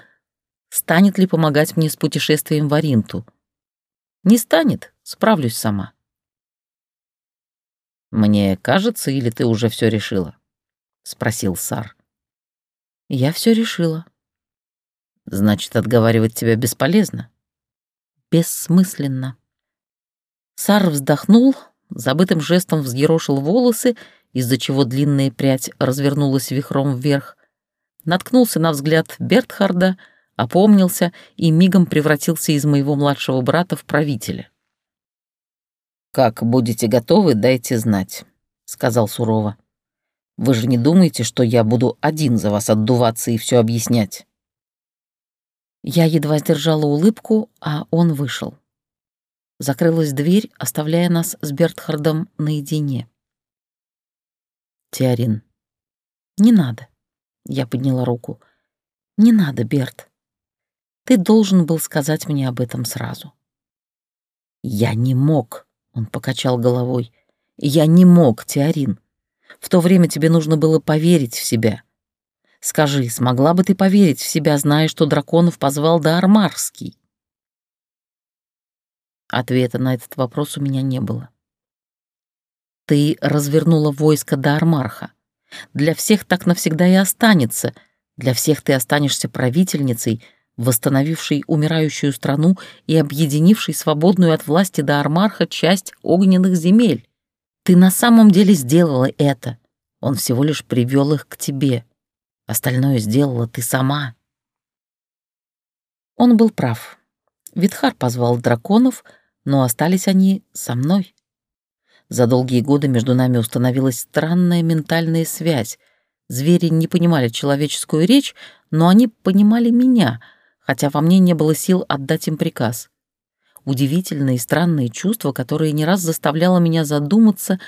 станет ли помогать мне с путешествием в Аринту. Не станет, справлюсь сама. «Мне кажется, или ты уже все решила?» — спросил Сар. «Я все решила». «Значит, отговаривать тебя бесполезно?» «Бессмысленно». Сар вздохнул, забытым жестом взъерошил волосы, из-за чего длинная прядь развернулась вихром вверх, наткнулся на взгляд Бертхарда, опомнился и мигом превратился из моего младшего брата в правителя. «Как будете готовы, дайте знать», — сказал сурово. «Вы же не думаете, что я буду один за вас отдуваться и все объяснять?» Я едва сдержала улыбку, а он вышел. Закрылась дверь, оставляя нас с Бертхардом наедине. «Теорин, не надо», — я подняла руку. «Не надо, Берт. Ты должен был сказать мне об этом сразу». «Я не мог», он покачал головой. «Я не мог, Теорин. В то время тебе нужно было поверить в себя. Скажи, смогла бы ты поверить в себя, зная, что драконов позвал Даармарский?» Ответа на этот вопрос у меня не было. «Ты развернула войско Даармарха. Для всех так навсегда и останется. Для всех ты останешься правительницей — восстановивший умирающую страну и объединивший свободную от власти до Армарха часть огненных земель. Ты на самом деле сделала это. Он всего лишь привел их к тебе. Остальное сделала ты сама. Он был прав. Витхар позвал драконов, но остались они со мной. За долгие годы между нами установилась странная ментальная связь. Звери не понимали человеческую речь, но они понимали меня — хотя во мне не было сил отдать им приказ. Удивительные и странные чувства, которые не раз заставляло меня задуматься,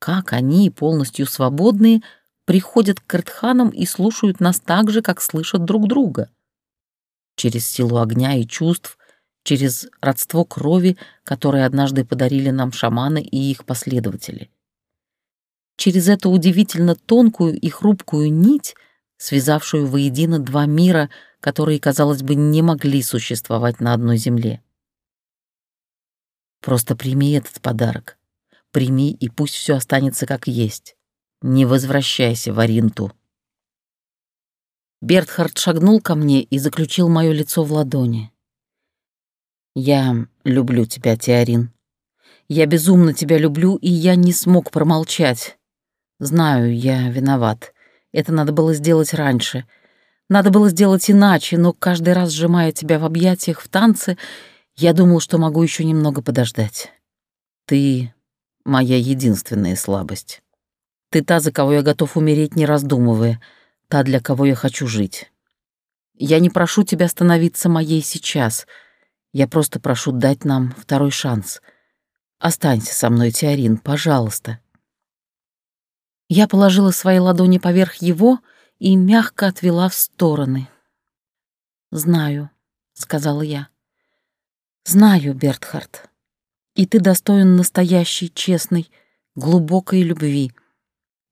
как они, полностью свободные, приходят к Картханам и слушают нас так же, как слышат друг друга. Через силу огня и чувств, через родство крови, которое однажды подарили нам шаманы и их последователи. Через эту удивительно тонкую и хрупкую нить, связавшую воедино два мира — которые, казалось бы, не могли существовать на одной земле. Просто прими этот подарок. Прими, и пусть все останется как есть. Не возвращайся в Аринту. Бертхард шагнул ко мне и заключил мое лицо в ладони. «Я люблю тебя, Теорин. Я безумно тебя люблю, и я не смог промолчать. Знаю, я виноват. Это надо было сделать раньше. Надо было сделать иначе, но каждый раз, сжимая тебя в объятиях в танце, я думал, что могу еще немного подождать. Ты — моя единственная слабость. Ты та, за кого я готов умереть, не раздумывая, та, для кого я хочу жить. Я не прошу тебя становиться моей сейчас. Я просто прошу дать нам второй шанс. Останься со мной, Теорин, пожалуйста. Я положила свои ладони поверх его — и мягко отвела в стороны. «Знаю», — сказала я. «Знаю, Бертхард. И ты достоин настоящей, честной, глубокой любви.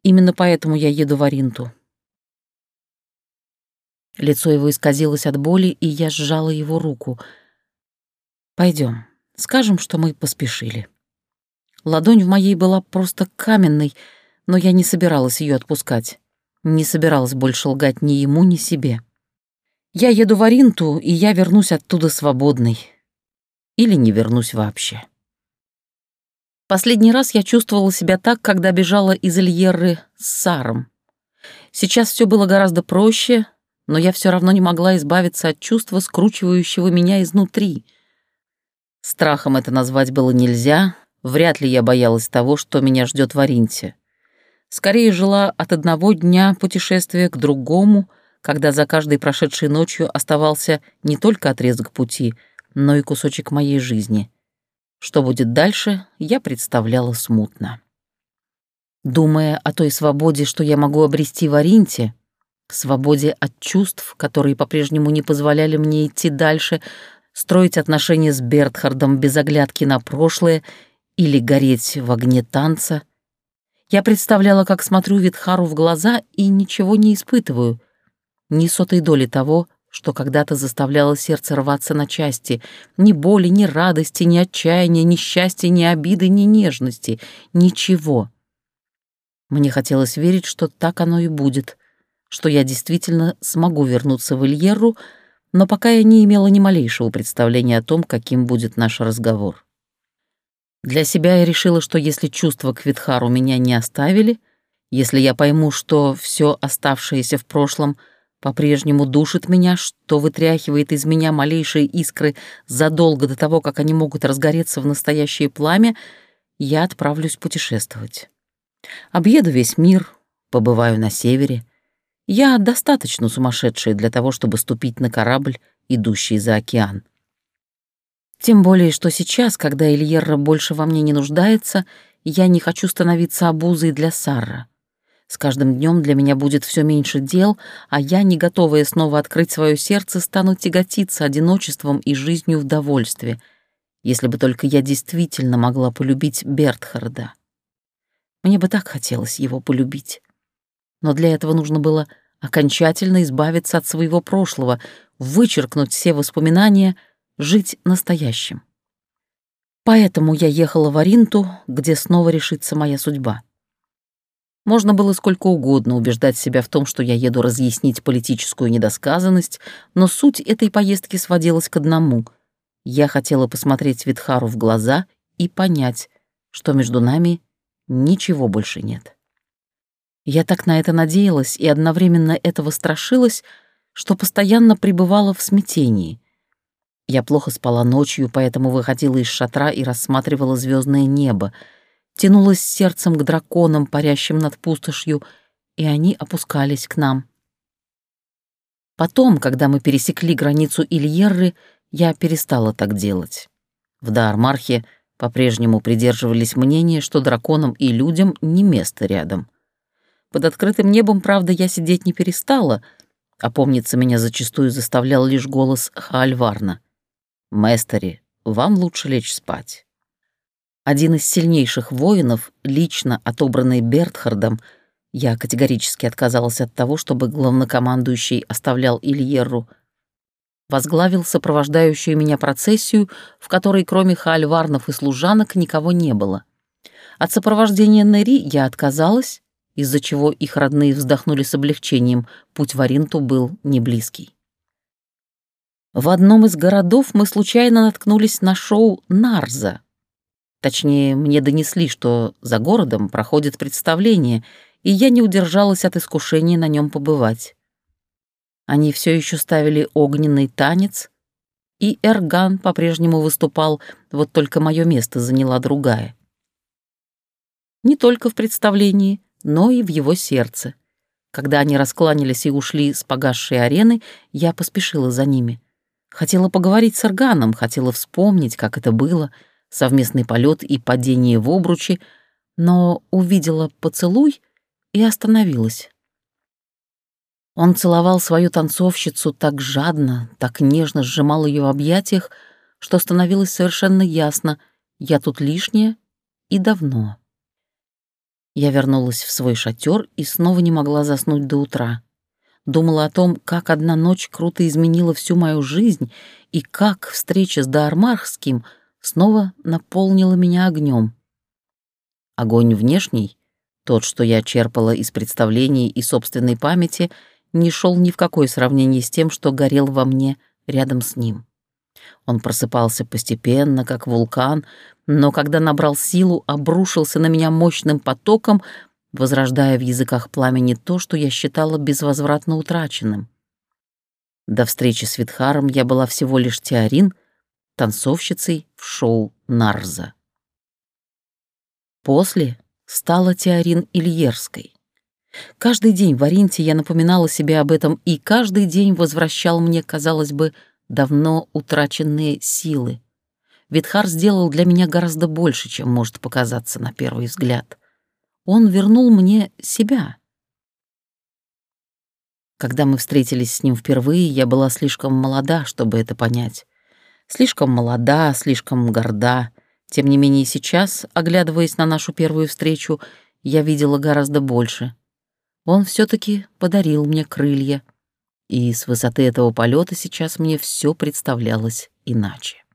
Именно поэтому я еду в Аринту». Лицо его исказилось от боли, и я сжала его руку. Пойдем, скажем, что мы поспешили. Ладонь в моей была просто каменной, но я не собиралась ее отпускать. Не собиралась больше лгать ни ему, ни себе. Я еду в Аринту, и я вернусь оттуда свободной. Или не вернусь вообще. Последний раз я чувствовала себя так, когда бежала из Ильерры с Саром. Сейчас все было гораздо проще, но я все равно не могла избавиться от чувства, скручивающего меня изнутри. Страхом это назвать было нельзя, вряд ли я боялась того, что меня ждет в Аринте. Скорее жила от одного дня путешествия к другому, когда за каждой прошедшей ночью оставался не только отрезок пути, но и кусочек моей жизни. Что будет дальше, я представляла смутно. Думая о той свободе, что я могу обрести в Аринте, свободе от чувств, которые по-прежнему не позволяли мне идти дальше, строить отношения с Бертхардом без оглядки на прошлое или гореть в огне танца. Я представляла, как смотрю Витхару в глаза и ничего не испытываю, ни сотой доли того, что когда-то заставляло сердце рваться на части, ни боли, ни радости, ни отчаяния, ни счастья, ни обиды, ни нежности, ничего. Мне хотелось верить, что так оно и будет — что я действительно смогу вернуться в Ильерру, но пока я не имела ни малейшего представления о том, каким будет наш разговор. Для себя я решила, что если чувства к Витхару меня не оставили, если я пойму, что все оставшееся в прошлом по-прежнему душит меня, что вытряхивает из меня малейшие искры задолго до того, как они могут разгореться в настоящее пламя, я отправлюсь путешествовать. Объеду весь мир, побываю на севере — я достаточно сумасшедшая для того, чтобы ступить на корабль, идущий за океан. Тем более, что сейчас, когда Ильерра больше во мне не нуждается, я не хочу становиться обузой для Сарра. С каждым днем для меня будет все меньше дел, а я, не готовая снова открыть свое сердце, стану тяготиться одиночеством и жизнью в довольстве, если бы только я действительно могла полюбить Бертхарда. Мне бы так хотелось его полюбить но для этого нужно было окончательно избавиться от своего прошлого, вычеркнуть все воспоминания, жить настоящим. Поэтому я ехала в Аринту, где снова решится моя судьба. Можно было сколько угодно убеждать себя в том, что я еду разъяснить политическую недосказанность, но суть этой поездки сводилась к одному. Я хотела посмотреть Витхару в глаза и понять, что между нами ничего больше нет. Я так на это надеялась и одновременно этого страшилась, что постоянно пребывала в смятении. Я плохо спала ночью, поэтому выходила из шатра и рассматривала звездное небо, тянулась сердцем к драконам, парящим над пустошью, и они опускались к нам. Потом, когда мы пересекли границу Ильерры, я перестала так делать. В Даармархе по-прежнему придерживались мнения, что драконам и людям не место рядом — под открытым небом, правда, я сидеть не перестала, а помнится, меня зачастую заставлял лишь голос Хаальварна. «Мэстери, вам лучше лечь спать». Один из сильнейших воинов, лично отобранный Бертхардом, я категорически отказалась от того, чтобы главнокомандующий оставлял Ильерру, возглавил сопровождающую меня процессию, в которой кроме хаальварнов и служанок никого не было. От сопровождения Нери я отказалась, из-за чего их родные вздохнули с облегчением, путь в Аринту был не близкий. В одном из городов мы случайно наткнулись на шоу «Нарза». Точнее, мне донесли, что за городом проходит представление, и я не удержалась от искушения на нем побывать. Они все еще ставили огненный танец, и Эрган по-прежнему выступал, вот только мое место заняла другая. Не только в представлении, но и в его сердце. Когда они раскланялись и ушли с погасшей арены, я поспешила за ними. Хотела поговорить с Арганом, хотела вспомнить, как это было, совместный полет и падение в обручи, но увидела поцелуй и остановилась. Он целовал свою танцовщицу так жадно, так нежно сжимал ее в объятиях, что становилось совершенно ясно, я тут лишняя и давно. Я вернулась в свой шатер и снова не могла заснуть до утра. Думала о том, как одна ночь круто изменила всю мою жизнь и как встреча с Даармархским снова наполнила меня огнем. Огонь внешний, тот, что я черпала из представлений и собственной памяти, не шел ни в какое сравнение с тем, что горел во мне рядом с ним. Он просыпался постепенно, как вулкан, но когда набрал силу, обрушился на меня мощным потоком, возрождая в языках пламени то, что я считала безвозвратно утраченным. До встречи с Витхаром я была всего лишь Теорин, танцовщицей в шоу Нарза. После стала Теорин Ильерской. Каждый день в Аринте я напоминала себе об этом, и каждый день возвращал мне, казалось бы, давно утраченные силы. Витхар сделал для меня гораздо больше, чем может показаться на первый взгляд. Он вернул мне себя. Когда мы встретились с ним впервые, я была слишком молода, чтобы это понять. Слишком молода, слишком горда. Тем не менее сейчас, оглядываясь на нашу первую встречу, я видела гораздо больше. Он все таки подарил мне крылья, и с высоты этого полета сейчас мне все представлялось иначе.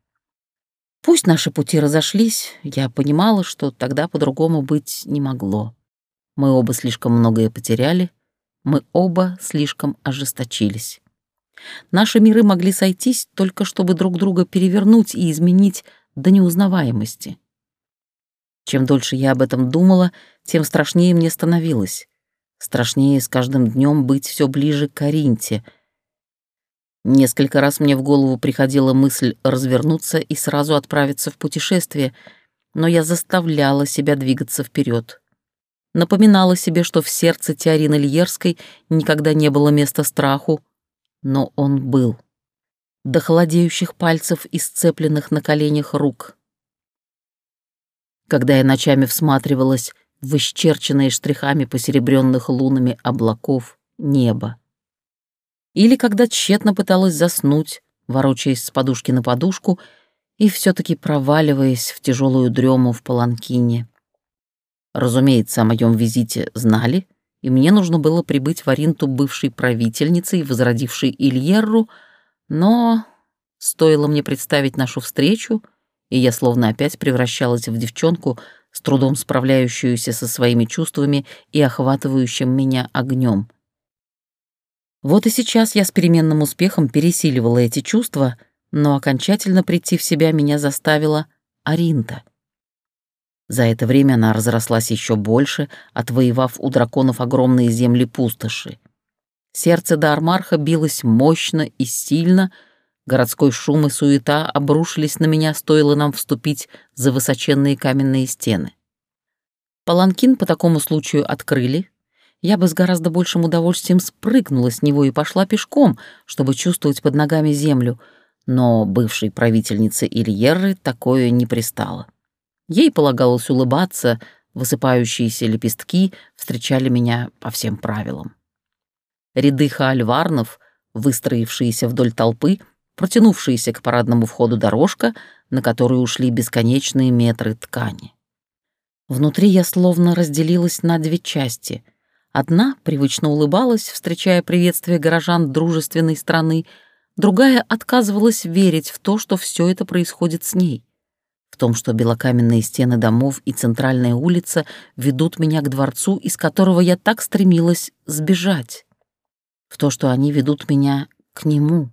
Пусть наши пути разошлись, я понимала, что тогда по-другому быть не могло. Мы оба слишком многое потеряли — мы оба слишком ожесточились. Наши миры могли сойтись только чтобы друг друга перевернуть и изменить до неузнаваемости. Чем дольше я об этом думала, тем страшнее мне становилось. Страшнее с каждым днем быть все ближе к Каринте. Несколько раз мне в голову приходила мысль развернуться и сразу отправиться в путешествие, но я заставляла себя двигаться вперед напоминала себе, что в сердце Теорины Льерской никогда не было места страху, но он был. До холодеющих пальцев и сцепленных на коленях рук. Когда я ночами всматривалась в исчерченные штрихами посеребренных лунами облаков небо. Или когда тщетно пыталась заснуть, ворочаясь с подушки на подушку и все таки проваливаясь в тяжелую дрему в паланкине. Разумеется, о моем визите знали, и мне нужно было прибыть в Аринту бывшей правительницей, возродившей Ильерру, но стоило мне представить нашу встречу, и я словно опять превращалась в девчонку, с трудом справляющуюся со своими чувствами и охватывающим меня огнем. Вот и сейчас я с переменным успехом пересиливала эти чувства, но окончательно прийти в себя меня заставила Аринта — за это время она разрослась еще больше, отвоевав у драконов огромные земли пустоши. Сердце Дармарха билось мощно и сильно, городской шум и суета обрушились на меня, стоило нам вступить за высоченные каменные стены. Паланкин по такому случаю открыли. Я бы с гораздо большим удовольствием спрыгнула с него и пошла пешком, чтобы чувствовать под ногами землю, но бывшей правительнице Ильерры такое не пристало. Ей полагалось улыбаться, высыпающиеся лепестки встречали меня по всем правилам. Ряды хаальварнов, выстроившиеся вдоль толпы, протянувшиеся к парадному входу дорожка, на которую ушли бесконечные метры ткани. Внутри я словно разделилась на две части. Одна привычно улыбалась, встречая приветствие горожан дружественной страны, другая отказывалась верить в то, что все это происходит с ней в том, что белокаменные стены домов и центральная улица ведут меня к дворцу, из которого я так стремилась сбежать, в то, что они ведут меня к нему.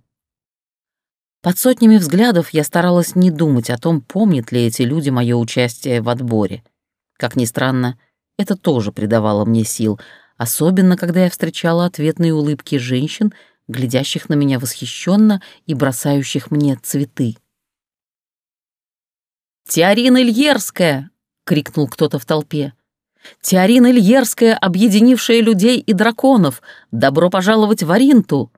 Под сотнями взглядов я старалась не думать о том, помнят ли эти люди мое участие в отборе. Как ни странно, это тоже придавало мне сил, особенно когда я встречала ответные улыбки женщин, глядящих на меня восхищенно и бросающих мне цветы. «Теорина Ильерская!» — крикнул кто-то в толпе. «Теорина Ильерская, объединившая людей и драконов! Добро пожаловать в Аринту!»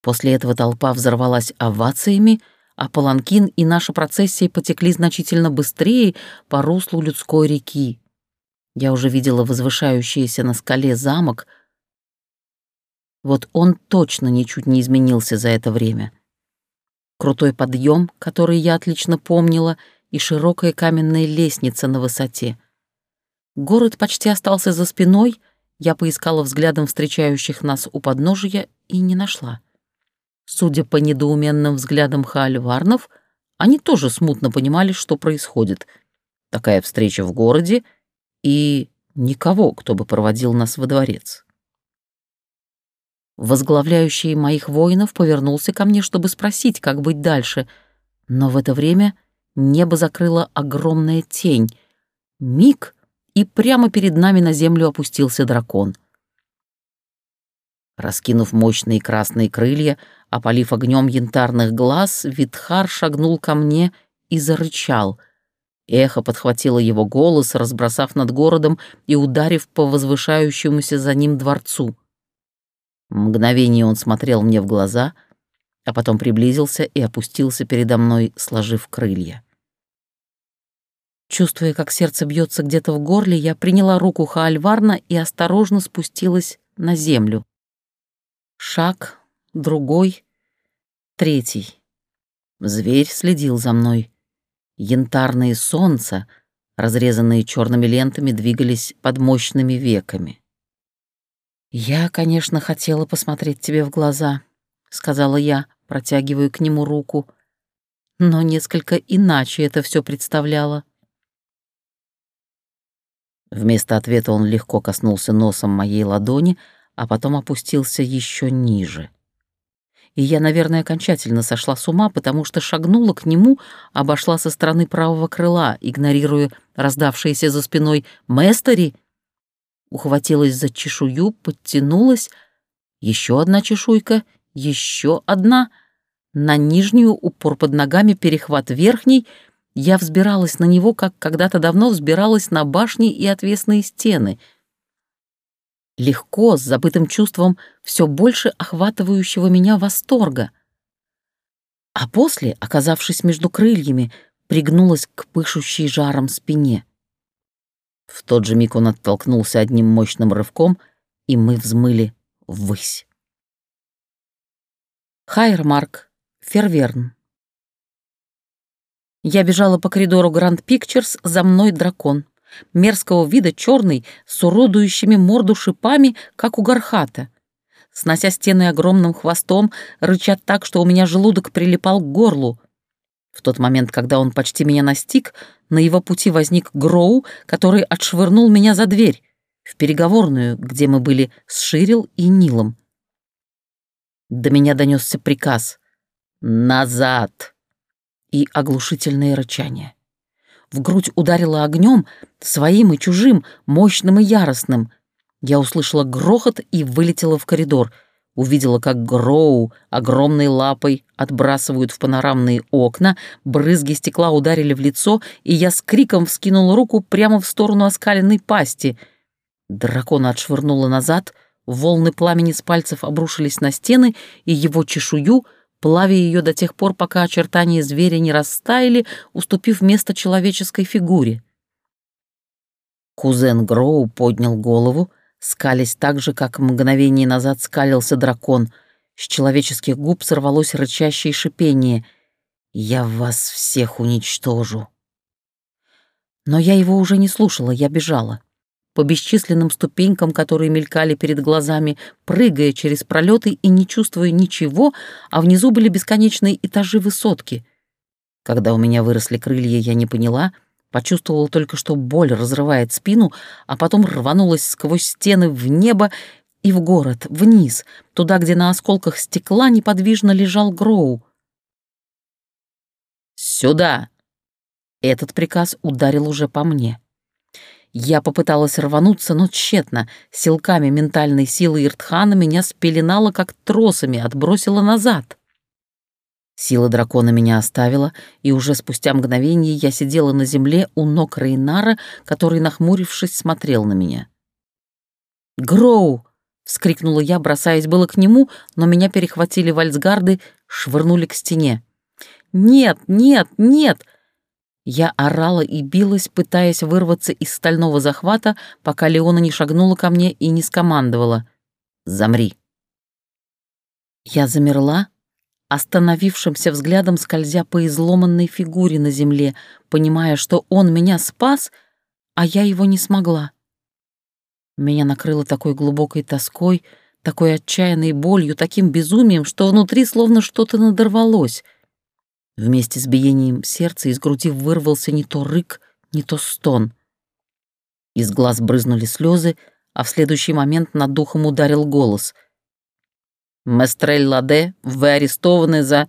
После этого толпа взорвалась овациями, а Паланкин и наша процессия потекли значительно быстрее по руслу людской реки. Я уже видела возвышающийся на скале замок. Вот он точно ничуть не изменился за это время крутой подъем, который я отлично помнила, и широкая каменная лестница на высоте. Город почти остался за спиной, я поискала взглядом встречающих нас у подножия и не нашла. Судя по недоуменным взглядам хаальварнов, они тоже смутно понимали, что происходит. такая встреча в городе и никого, кто бы проводил нас во дворец. Возглавляющий моих воинов повернулся ко мне, чтобы спросить, как быть дальше, но в это время небо закрыла огромная тень. Миг, и прямо перед нами на землю опустился дракон. Раскинув мощные красные крылья, опалив огнем янтарных глаз, Витхар шагнул ко мне и зарычал. Эхо подхватило его голос, разбросав над городом и ударив по возвышающемуся за ним дворцу. Мгновение он смотрел мне в глаза, а потом приблизился и опустился передо мной, сложив крылья. Чувствуя, как сердце бьется где-то в горле, я приняла руку Хаальварна и осторожно спустилась на землю. Шаг, другой, третий. Зверь следил за мной. Янтарные солнца, разрезанные черными лентами, двигались под мощными веками. «Я, конечно, хотела посмотреть тебе в глаза», — сказала я, протягивая к нему руку, но несколько иначе это все представляло. Вместо ответа он легко коснулся носом моей ладони, а потом опустился еще ниже. И я, наверное, окончательно сошла с ума, потому что шагнула к нему, обошла со стороны правого крыла, игнорируя раздавшиеся за спиной «Мэстери!» ухватилась за чешую, подтянулась. Еще одна чешуйка, еще одна. На нижнюю упор под ногами, перехват верхний. Я взбиралась на него, как когда-то давно взбиралась на башни и отвесные стены. Легко, с забытым чувством все больше охватывающего меня восторга. А после, оказавшись между крыльями, пригнулась к пышущей жаром спине. В тот же миг он оттолкнулся одним мощным рывком, и мы взмыли ввысь. Хайермарк, Ферверн. Я бежала по коридору Гранд Пикчерс, за мной дракон. Мерзкого вида черный, с уродующими морду шипами, как у горхата. Снося стены огромным хвостом, рычат так, что у меня желудок прилипал к горлу. В тот момент, когда он почти меня настиг, на его пути возник Гроу, который отшвырнул меня за дверь, в переговорную, где мы были с Ширил и Нилом. До меня донесся приказ «Назад!» и оглушительное рычание. В грудь ударило огнем, своим и чужим, мощным и яростным. Я услышала грохот и вылетела в коридор — увидела, как Гроу огромной лапой отбрасывают в панорамные окна, брызги стекла ударили в лицо, и я с криком вскинула руку прямо в сторону оскаленной пасти. Дракона отшвырнула назад, волны пламени с пальцев обрушились на стены, и его чешую, плавя ее до тех пор, пока очертания зверя не растаяли, уступив место человеческой фигуре. Кузен Гроу поднял голову, скались так же, как мгновение назад скалился дракон. С человеческих губ сорвалось рычащее шипение. «Я вас всех уничтожу». Но я его уже не слушала, я бежала. По бесчисленным ступенькам, которые мелькали перед глазами, прыгая через пролеты и не чувствуя ничего, а внизу были бесконечные этажи высотки. Когда у меня выросли крылья, я не поняла — Почувствовала только, что боль разрывает спину, а потом рванулась сквозь стены в небо и в город, вниз, туда, где на осколках стекла неподвижно лежал Гроу. «Сюда!» Этот приказ ударил уже по мне. Я попыталась рвануться, но тщетно. Силками ментальной силы Иртхана меня спеленало, как тросами, отбросило назад. Сила дракона меня оставила, и уже спустя мгновение я сидела на земле у ног Рейнара, который, нахмурившись, смотрел на меня. «Гроу!» — вскрикнула я, бросаясь было к нему, но меня перехватили вальцгарды, швырнули к стене. «Нет, нет, нет!» Я орала и билась, пытаясь вырваться из стального захвата, пока Леона не шагнула ко мне и не скомандовала. «Замри!» Я замерла, остановившимся взглядом скользя по изломанной фигуре на земле, понимая, что он меня спас, а я его не смогла. Меня накрыло такой глубокой тоской, такой отчаянной болью, таким безумием, что внутри словно что-то надорвалось. Вместе с биением сердца из груди вырвался не то рык, не то стон. Из глаз брызнули слезы, а в следующий момент над духом ударил голос. «Местрель Ладе, вы арестованы за...»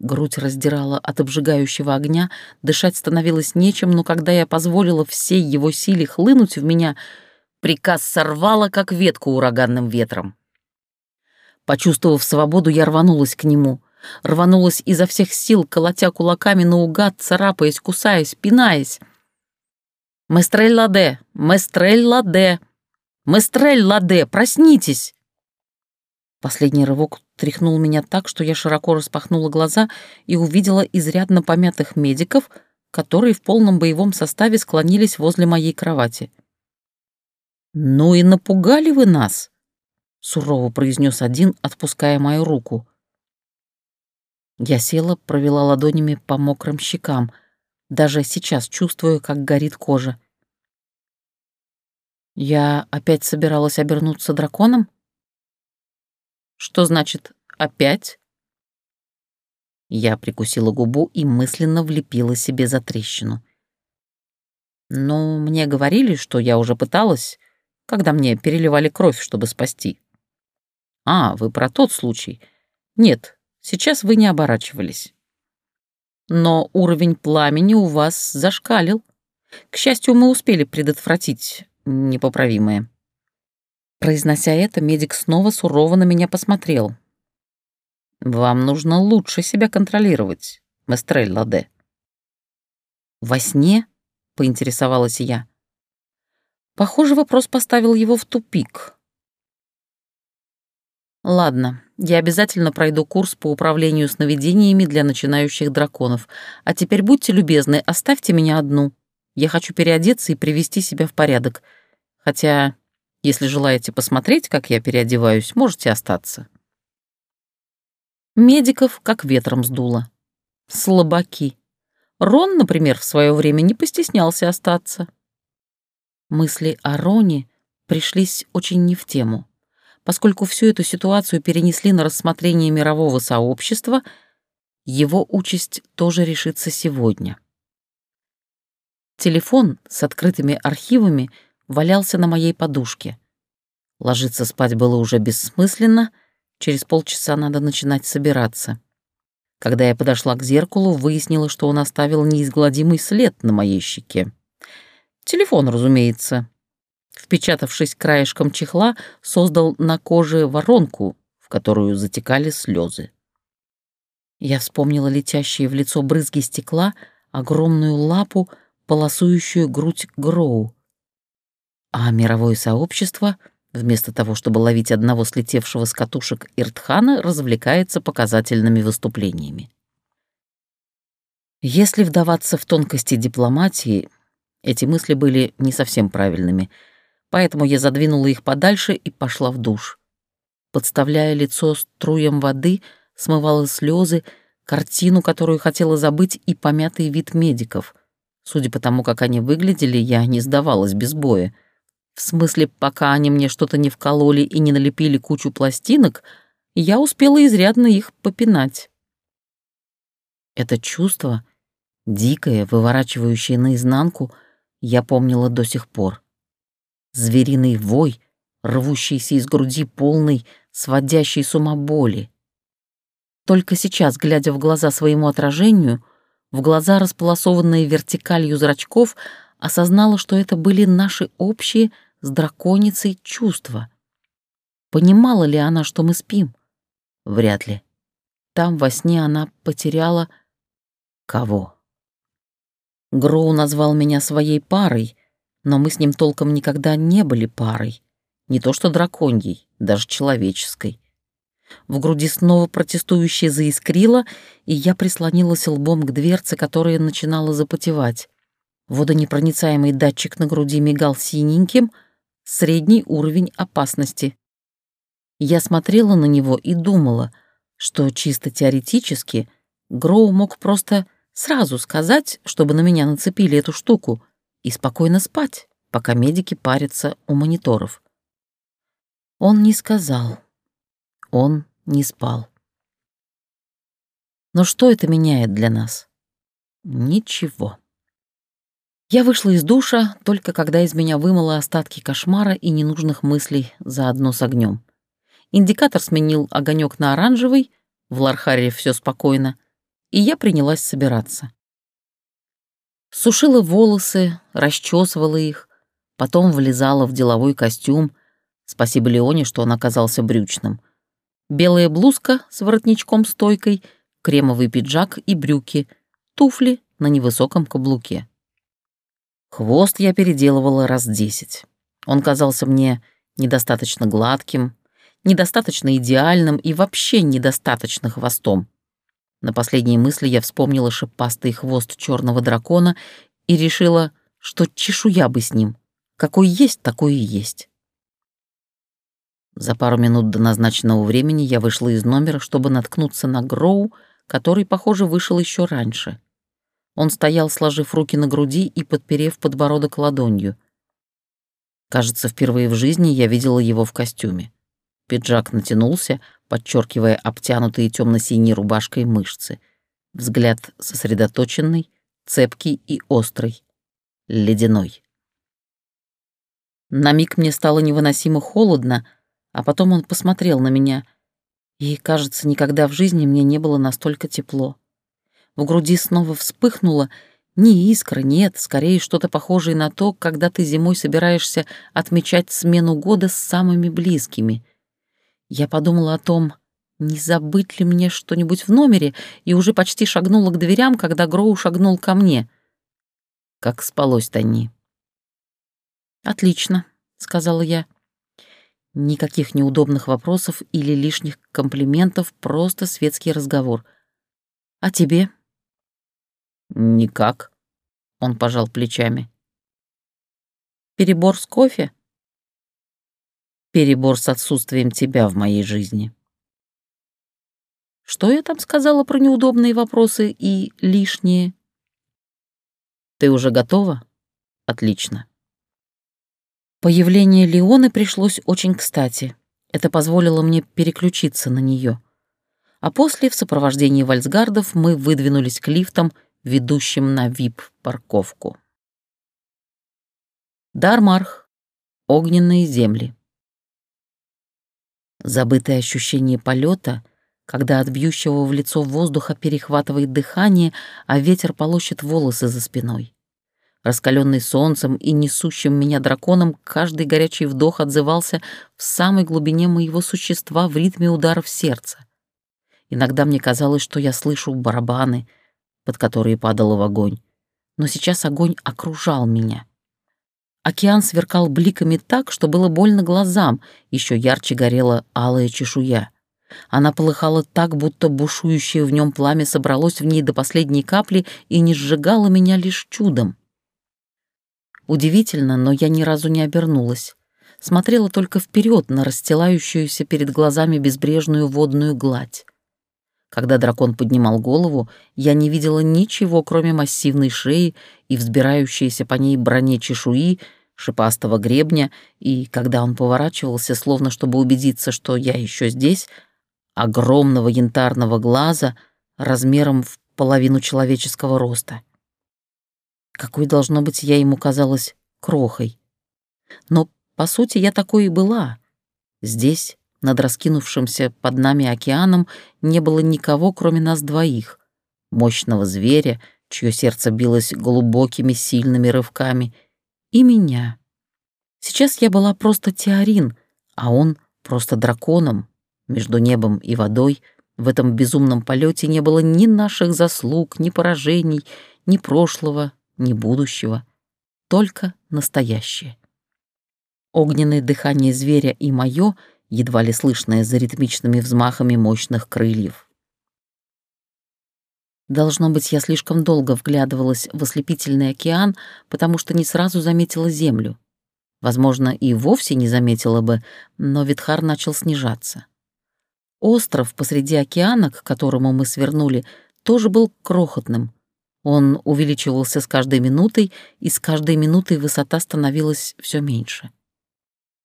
Грудь раздирала от обжигающего огня, дышать становилось нечем, но когда я позволила всей его силе хлынуть в меня, приказ сорвало, как ветку ураганным ветром. Почувствовав свободу, я рванулась к нему. Рванулась изо всех сил, колотя кулаками наугад, царапаясь, кусаясь, пинаясь. «Местрель Ладе! Местрель Ладе! Местрель Ладе! Проснитесь!» Последний рывок тряхнул меня так, что я широко распахнула глаза и увидела изрядно помятых медиков, которые в полном боевом составе склонились возле моей кровати. «Ну и напугали вы нас!» — сурово произнес один, отпуская мою руку. Я села, провела ладонями по мокрым щекам. Даже сейчас чувствую, как горит кожа. Я опять собиралась обернуться драконом? Что значит «опять»?» Я прикусила губу и мысленно влепила себе за трещину. «Ну, мне говорили, что я уже пыталась, когда мне переливали кровь, чтобы спасти». «А, вы про тот случай. Нет, сейчас вы не оборачивались. Но уровень пламени у вас зашкалил. К счастью, мы успели предотвратить непоправимое». Произнося это, медик снова сурово на меня посмотрел. «Вам нужно лучше себя контролировать, Местрель Ладе». «Во сне?» — поинтересовалась я. Похоже, вопрос поставил его в тупик. «Ладно, я обязательно пройду курс по управлению сновидениями для начинающих драконов. А теперь будьте любезны, оставьте меня одну. Я хочу переодеться и привести себя в порядок. Хотя если желаете посмотреть, как я переодеваюсь, можете остаться. Медиков как ветром сдуло. Слабаки. Рон, например, в свое время не постеснялся остаться. Мысли о Роне пришлись очень не в тему. Поскольку всю эту ситуацию перенесли на рассмотрение мирового сообщества, его участь тоже решится сегодня. Телефон с открытыми архивами — валялся на моей подушке. Ложиться спать было уже бессмысленно, через полчаса надо начинать собираться. Когда я подошла к зеркалу, выяснила, что он оставил неизгладимый след на моей щеке. Телефон, разумеется. Впечатавшись краешком чехла, создал на коже воронку, в которую затекали слезы. Я вспомнила летящие в лицо брызги стекла, огромную лапу, полосующую грудь Гроу. А мировое сообщество, вместо того, чтобы ловить одного слетевшего с катушек Иртхана, развлекается показательными выступлениями. Если вдаваться в тонкости дипломатии, эти мысли были не совсем правильными, поэтому я задвинула их подальше и пошла в душ. Подставляя лицо струям воды, смывала слезы, картину, которую хотела забыть, и помятый вид медиков. Судя по тому, как они выглядели, я не сдавалась без боя. В смысле, пока они мне что-то не вкололи и не налепили кучу пластинок, я успела изрядно их попинать. Это чувство, дикое, выворачивающее наизнанку, я помнила до сих пор. Звериный вой, рвущийся из груди полный, сводящий с ума боли. Только сейчас, глядя в глаза своему отражению, в глаза, располосованные вертикалью зрачков, осознала, что это были наши общие с драконицей чувства. Понимала ли она, что мы спим? Вряд ли. Там во сне она потеряла... Кого? Гроу назвал меня своей парой, но мы с ним толком никогда не были парой. Не то что драконьей, даже человеческой. В груди снова протестующе заискрило, и я прислонилась лбом к дверце, которая начинала запотевать. Водонепроницаемый датчик на груди мигал синеньким — средний уровень опасности. Я смотрела на него и думала, что чисто теоретически Гроу мог просто сразу сказать, чтобы на меня нацепили эту штуку, и спокойно спать, пока медики парятся у мониторов. Он не сказал. Он не спал. Но что это меняет для нас? Ничего. Я вышла из душа только когда из меня вымыло остатки кошмара и ненужных мыслей заодно с огнем. Индикатор сменил огонек на оранжевый, в Лархаре все спокойно, и я принялась собираться. Сушила волосы, расчесывала их, потом влезала в деловой костюм. Спасибо Леоне, что он оказался брючным. Белая блузка с воротничком-стойкой, кремовый пиджак и брюки, туфли на невысоком каблуке. Хвост я переделывала раз десять. Он казался мне недостаточно гладким, недостаточно идеальным и вообще недостаточно хвостом. На последней мысли я вспомнила шипастый хвост черного дракона и решила, что чешуя бы с ним. Какой есть, такой и есть. За пару минут до назначенного времени я вышла из номера, чтобы наткнуться на Гроу, который, похоже, вышел еще раньше. Он стоял, сложив руки на груди и подперев подбородок ладонью. Кажется, впервые в жизни я видела его в костюме. Пиджак натянулся, подчеркивая обтянутые темно-синей рубашкой мышцы. Взгляд сосредоточенный, цепкий и острый. Ледяной. На миг мне стало невыносимо холодно, а потом он посмотрел на меня, и, кажется, никогда в жизни мне не было настолько тепло. В груди снова вспыхнуло не искра, нет, скорее что-то похожее на то, когда ты зимой собираешься отмечать смену года с самыми близкими — я подумала о том, не забыть ли мне что-нибудь в номере, и уже почти шагнула к дверям, когда Гроу шагнул ко мне. Как спалось Тони? «Отлично», — сказала я. Никаких неудобных вопросов или лишних комплиментов, просто светский разговор. «А тебе?» «Никак», — он пожал плечами. «Перебор с кофе?» Перебор с отсутствием тебя в моей жизни. Что я там сказала про неудобные вопросы и лишние? Ты уже готова? Отлично. Появление Леоны пришлось очень кстати. Это позволило мне переключиться на нее. А после, в сопровождении вальсгардов, мы выдвинулись к лифтам, ведущим на ВИП-парковку. Дармарх. Огненные земли. Забытое ощущение полета, когда от бьющего в лицо воздуха перехватывает дыхание, а ветер полощет волосы за спиной. Раскаленный солнцем и несущим меня драконом, каждый горячий вдох отзывался в самой глубине моего существа в ритме ударов сердца. Иногда мне казалось, что я слышу барабаны, под которые падала в огонь. Но сейчас огонь окружал меня — Океан сверкал бликами так, что было больно глазам, еще ярче горела алая чешуя. Она полыхала так, будто бушующее в нем пламя собралось в ней до последней капли и не сжигало меня лишь чудом. Удивительно, но я ни разу не обернулась. Смотрела только вперед на расстилающуюся перед глазами безбрежную водную гладь. Когда дракон поднимал голову, я не видела ничего, кроме массивной шеи и взбирающейся по ней броне чешуи, шипастого гребня, и когда он поворачивался, словно чтобы убедиться, что я еще здесь, огромного янтарного глаза размером в половину человеческого роста. Какой, должно быть, я ему казалась крохой. Но, по сути, я такой и была. Здесь, над раскинувшимся под нами океаном не было никого, кроме нас двоих. Мощного зверя, чье сердце билось глубокими сильными рывками, и меня. Сейчас я была просто Теорин, а он просто драконом. Между небом и водой в этом безумном полете не было ни наших заслуг, ни поражений, ни прошлого, ни будущего, только настоящее. Огненное дыхание зверя и мое — едва ли слышное за ритмичными взмахами мощных крыльев. Должно быть, я слишком долго вглядывалась в ослепительный океан, потому что не сразу заметила землю. Возможно, и вовсе не заметила бы, но Витхар начал снижаться. Остров посреди океана, к которому мы свернули, тоже был крохотным. Он увеличивался с каждой минутой, и с каждой минутой высота становилась все меньше.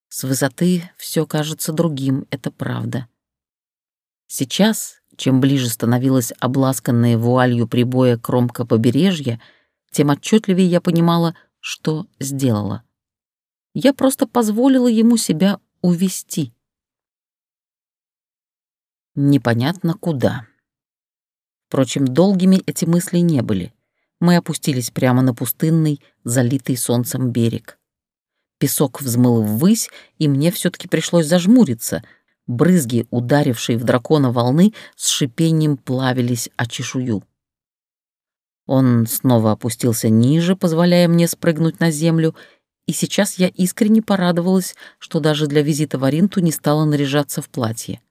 С высоты все кажется другим, это правда. Сейчас, чем ближе становилась обласканная вуалью прибоя кромка побережья, тем отчетливее я понимала, что сделала. Я просто позволила ему себя увести. Непонятно куда. Впрочем, долгими эти мысли не были. Мы опустились прямо на пустынный, залитый солнцем берег. Песок взмыл ввысь, и мне все таки пришлось зажмуриться. Брызги, ударившие в дракона волны, с шипением плавились о чешую. Он снова опустился ниже, позволяя мне спрыгнуть на землю, и сейчас я искренне порадовалась, что даже для визита в Аринту не стала наряжаться в платье.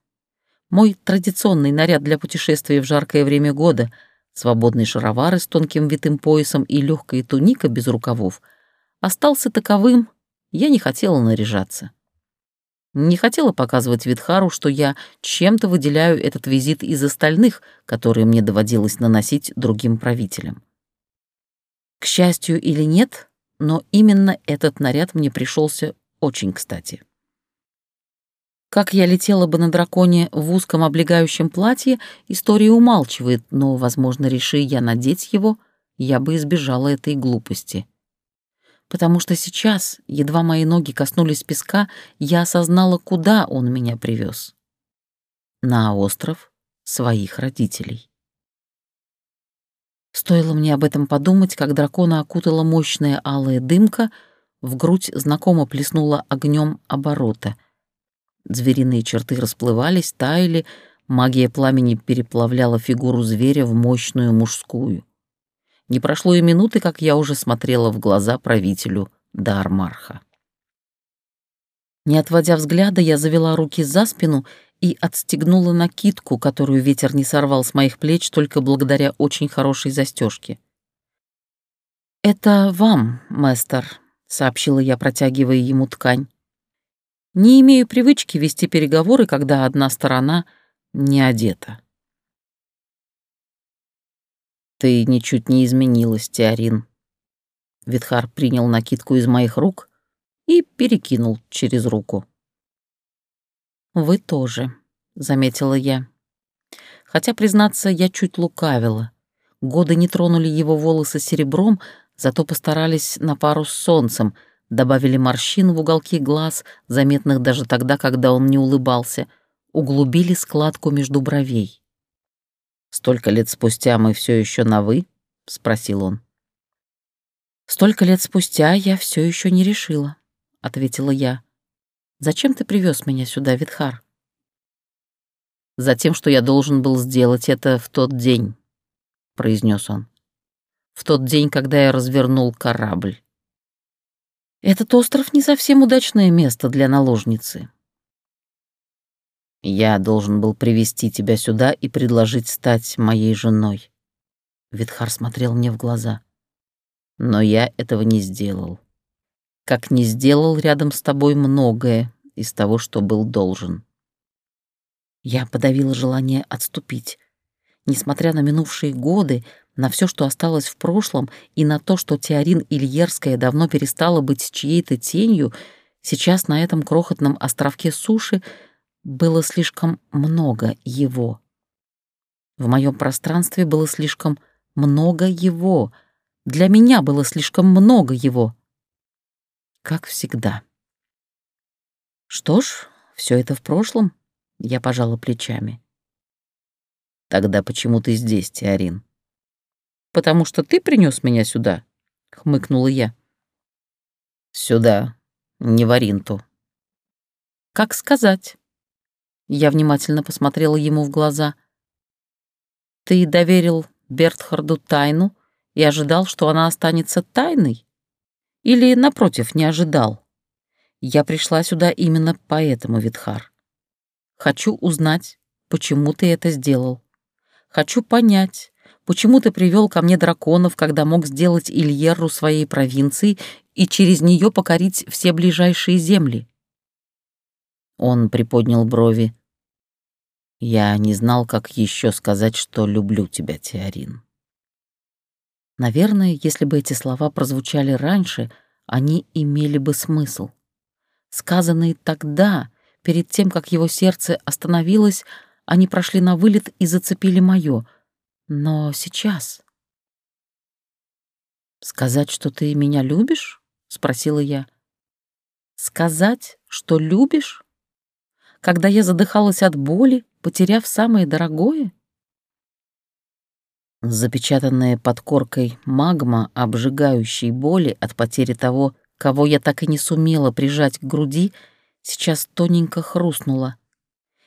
Мой традиционный наряд для путешествия в жаркое время года — свободные шаровары с тонким витым поясом и легкая туника без рукавов — остался таковым, я не хотела наряжаться. Не хотела показывать Витхару, что я чем-то выделяю этот визит из остальных, которые мне доводилось наносить другим правителям. К счастью или нет, но именно этот наряд мне пришелся очень кстати. Как я летела бы на драконе в узком облегающем платье, история умалчивает, но, возможно, реши я надеть его, я бы избежала этой глупости потому что сейчас, едва мои ноги коснулись песка, я осознала, куда он меня привез. На остров своих родителей. Стоило мне об этом подумать, как дракона окутала мощная алая дымка, в грудь знакомо плеснула огнем оборота. Звериные черты расплывались, таяли, магия пламени переплавляла фигуру зверя в мощную мужскую. Не прошло и минуты, как я уже смотрела в глаза правителю Дармарха. Не отводя взгляда, я завела руки за спину и отстегнула накидку, которую ветер не сорвал с моих плеч только благодаря очень хорошей застежке. «Это вам, мэстер», — сообщила я, протягивая ему ткань. «Не имею привычки вести переговоры, когда одна сторона не одета». «Ты ничуть не изменилась, Теорин». Витхар принял накидку из моих рук и перекинул через руку. «Вы тоже», — заметила я. Хотя, признаться, я чуть лукавила. Годы не тронули его волосы серебром, зато постарались на пару с солнцем, добавили морщин в уголки глаз, заметных даже тогда, когда он не улыбался, углубили складку между бровей. «Столько лет спустя мы все еще на «вы»?» — спросил он. «Столько лет спустя я все еще не решила», — ответила я. «Зачем ты привез меня сюда, Витхар?» «Затем, что я должен был сделать это в тот день», — произнес он. «В тот день, когда я развернул корабль». «Этот остров не совсем удачное место для наложницы», я должен был привести тебя сюда и предложить стать моей женой. Витхар смотрел мне в глаза. Но я этого не сделал. Как не сделал рядом с тобой многое из того, что был должен. Я подавила желание отступить. Несмотря на минувшие годы, на все, что осталось в прошлом, и на то, что Теорин Ильерская давно перестала быть чьей-то тенью, сейчас на этом крохотном островке суши — было слишком много его. В моем пространстве было слишком много его. Для меня было слишком много его. Как всегда. Что ж, все это в прошлом, я пожала плечами. Тогда почему ты здесь, Теорин? Потому что ты принес меня сюда, хмыкнула я. Сюда, не в Аринту. Как сказать? Я внимательно посмотрела ему в глаза. «Ты доверил Бертхарду тайну и ожидал, что она останется тайной? Или, напротив, не ожидал? Я пришла сюда именно поэтому, Витхар. Хочу узнать, почему ты это сделал. Хочу понять, почему ты привел ко мне драконов, когда мог сделать Ильерру своей провинцией и через нее покорить все ближайшие земли. Он приподнял брови. Я не знал, как еще сказать, что люблю тебя, Теорин. Наверное, если бы эти слова прозвучали раньше, они имели бы смысл. Сказанные тогда, перед тем, как его сердце остановилось, они прошли на вылет и зацепили мое. Но сейчас... «Сказать, что ты меня любишь?» — спросила я. «Сказать, что любишь? Когда я задыхалась от боли, потеряв самое дорогое?» Запечатанная под коркой магма, обжигающей боли от потери того, кого я так и не сумела прижать к груди, сейчас тоненько хрустнула.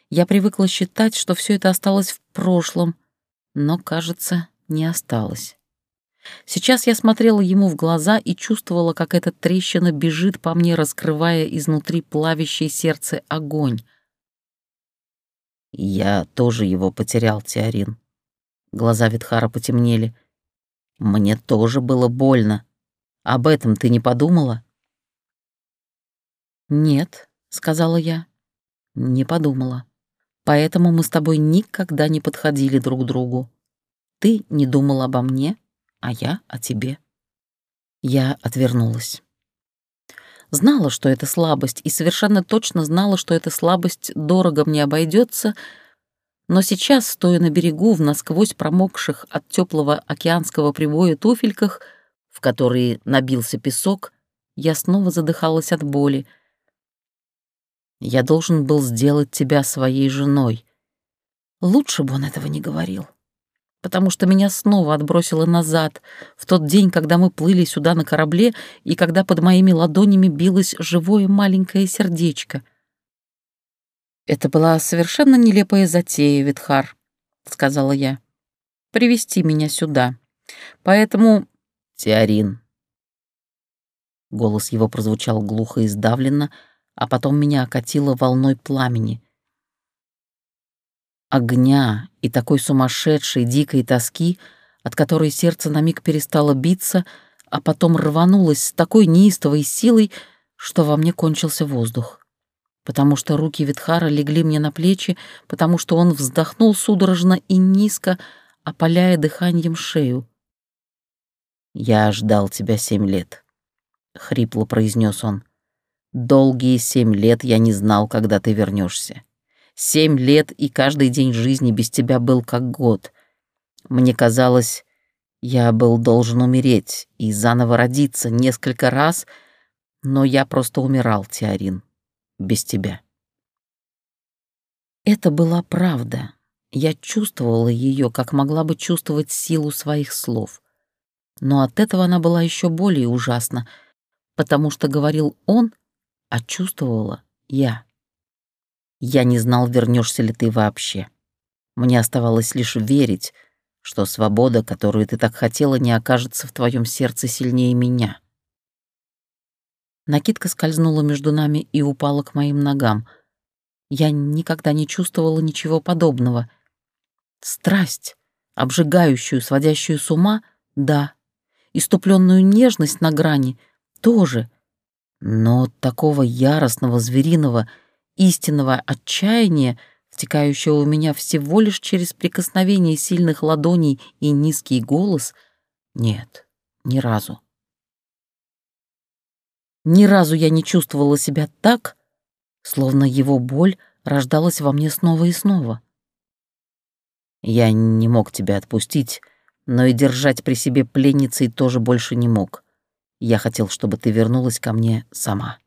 Я привыкла считать, что все это осталось в прошлом, но, кажется, не осталось. Сейчас я смотрела ему в глаза и чувствовала, как эта трещина бежит по мне, раскрывая изнутри плавящий сердце огонь. Я тоже его потерял, Теорин. Глаза Витхара потемнели. Мне тоже было больно. Об этом ты не подумала? Нет, сказала я. Не подумала. Поэтому мы с тобой никогда не подходили друг к другу. Ты не думал обо мне, а я о тебе. Я отвернулась. Знала, что это слабость, и совершенно точно знала, что эта слабость дорого мне обойдется, но сейчас, стоя на берегу в насквозь промокших от теплого океанского прибоя туфельках, в которые набился песок, я снова задыхалась от боли. Я должен был сделать тебя своей женой. Лучше бы он этого не говорил потому что меня снова отбросило назад, в тот день, когда мы плыли сюда на корабле и когда под моими ладонями билось живое маленькое сердечко. «Это была совершенно нелепая затея, Витхар», — сказала я. «Привести меня сюда. Поэтому...» «Теорин». Голос его прозвучал глухо и сдавленно, а потом меня окатило волной пламени — огня и такой сумасшедшей дикой тоски, от которой сердце на миг перестало биться, а потом рванулось с такой неистовой силой, что во мне кончился воздух. Потому что руки Витхара легли мне на плечи, потому что он вздохнул судорожно и низко, опаляя дыханием шею. «Я ждал тебя семь лет», — хрипло произнес он. «Долгие семь лет я не знал, когда ты вернешься. Семь лет, и каждый день жизни без тебя был как год. Мне казалось, я был должен умереть и заново родиться несколько раз, но я просто умирал, Теорин, без тебя. Это была правда. Я чувствовала ее, как могла бы чувствовать силу своих слов. Но от этого она была еще более ужасна, потому что говорил он, а чувствовала я. Я не знал, вернешься ли ты вообще. Мне оставалось лишь верить, что свобода, которую ты так хотела, не окажется в твоем сердце сильнее меня. Накидка скользнула между нами и упала к моим ногам. Я никогда не чувствовала ничего подобного. Страсть, обжигающую, сводящую с ума — да. Иступленную нежность на грани — тоже. Но такого яростного, звериного — истинного отчаяния, втекающего у меня всего лишь через прикосновение сильных ладоней и низкий голос, нет, ни разу. Ни разу я не чувствовала себя так, словно его боль рождалась во мне снова и снова. Я не мог тебя отпустить, но и держать при себе пленницей тоже больше не мог. Я хотел, чтобы ты вернулась ко мне сама.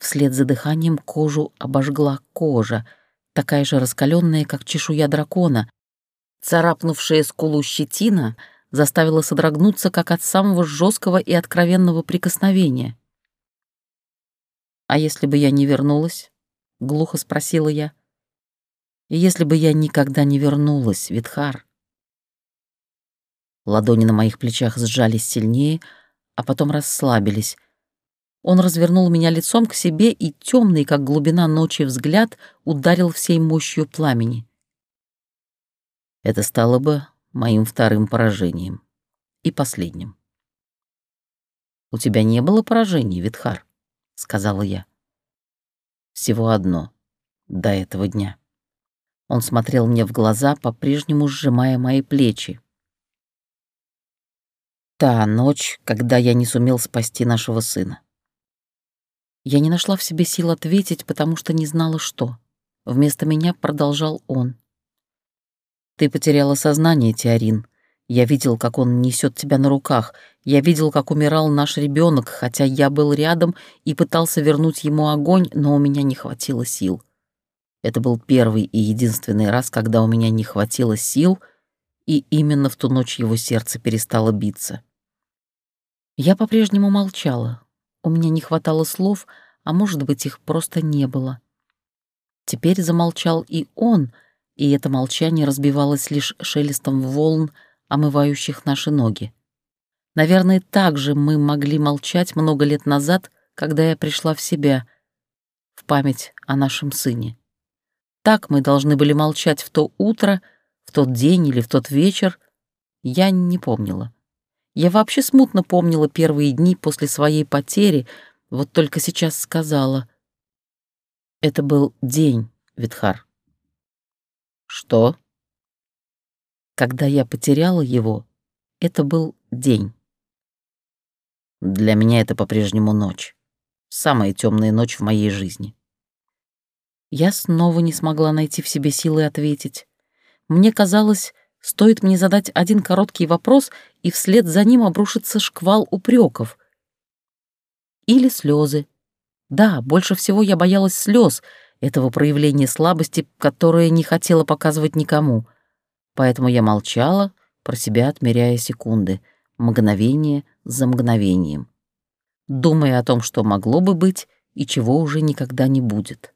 Вслед за дыханием кожу обожгла кожа, такая же раскаленная, как чешуя дракона. Царапнувшая скулу щетина заставила содрогнуться, как от самого жесткого и откровенного прикосновения. «А если бы я не вернулась?» — глухо спросила я. «И если бы я никогда не вернулась, Витхар?» Ладони на моих плечах сжались сильнее, а потом расслабились — он развернул меня лицом к себе, и темный, как глубина ночи, взгляд ударил всей мощью пламени. Это стало бы моим вторым поражением. И последним. «У тебя не было поражений, Витхар», — сказала я. «Всего одно. До этого дня». Он смотрел мне в глаза, по-прежнему сжимая мои плечи. Та ночь, когда я не сумел спасти нашего сына. Я не нашла в себе сил ответить, потому что не знала, что. Вместо меня продолжал он. «Ты потеряла сознание, Теорин. Я видел, как он несет тебя на руках. Я видел, как умирал наш ребенок, хотя я был рядом и пытался вернуть ему огонь, но у меня не хватило сил. Это был первый и единственный раз, когда у меня не хватило сил, и именно в ту ночь его сердце перестало биться. Я по-прежнему молчала. У меня не хватало слов, а может быть, их просто не было. Теперь замолчал и он, и это молчание разбивалось лишь шелестом волн, омывающих наши ноги. Наверное, так же мы могли молчать много лет назад, когда я пришла в себя, в память о нашем сыне. Так мы должны были молчать в то утро, в тот день или в тот вечер. Я не помнила. Я вообще смутно помнила первые дни после своей потери, вот только сейчас сказала. Это был день, Витхар. Что? Когда я потеряла его, это был день. Для меня это по-прежнему ночь. Самая темная ночь в моей жизни. Я снова не смогла найти в себе силы ответить. Мне казалось, стоит мне задать один короткий вопрос, и вслед за ним обрушится шквал упреков. Или слезы. Да, больше всего я боялась слез, этого проявления слабости, которое не хотела показывать никому — поэтому я молчала, про себя отмеряя секунды, мгновение за мгновением, думая о том, что могло бы быть и чего уже никогда не будет.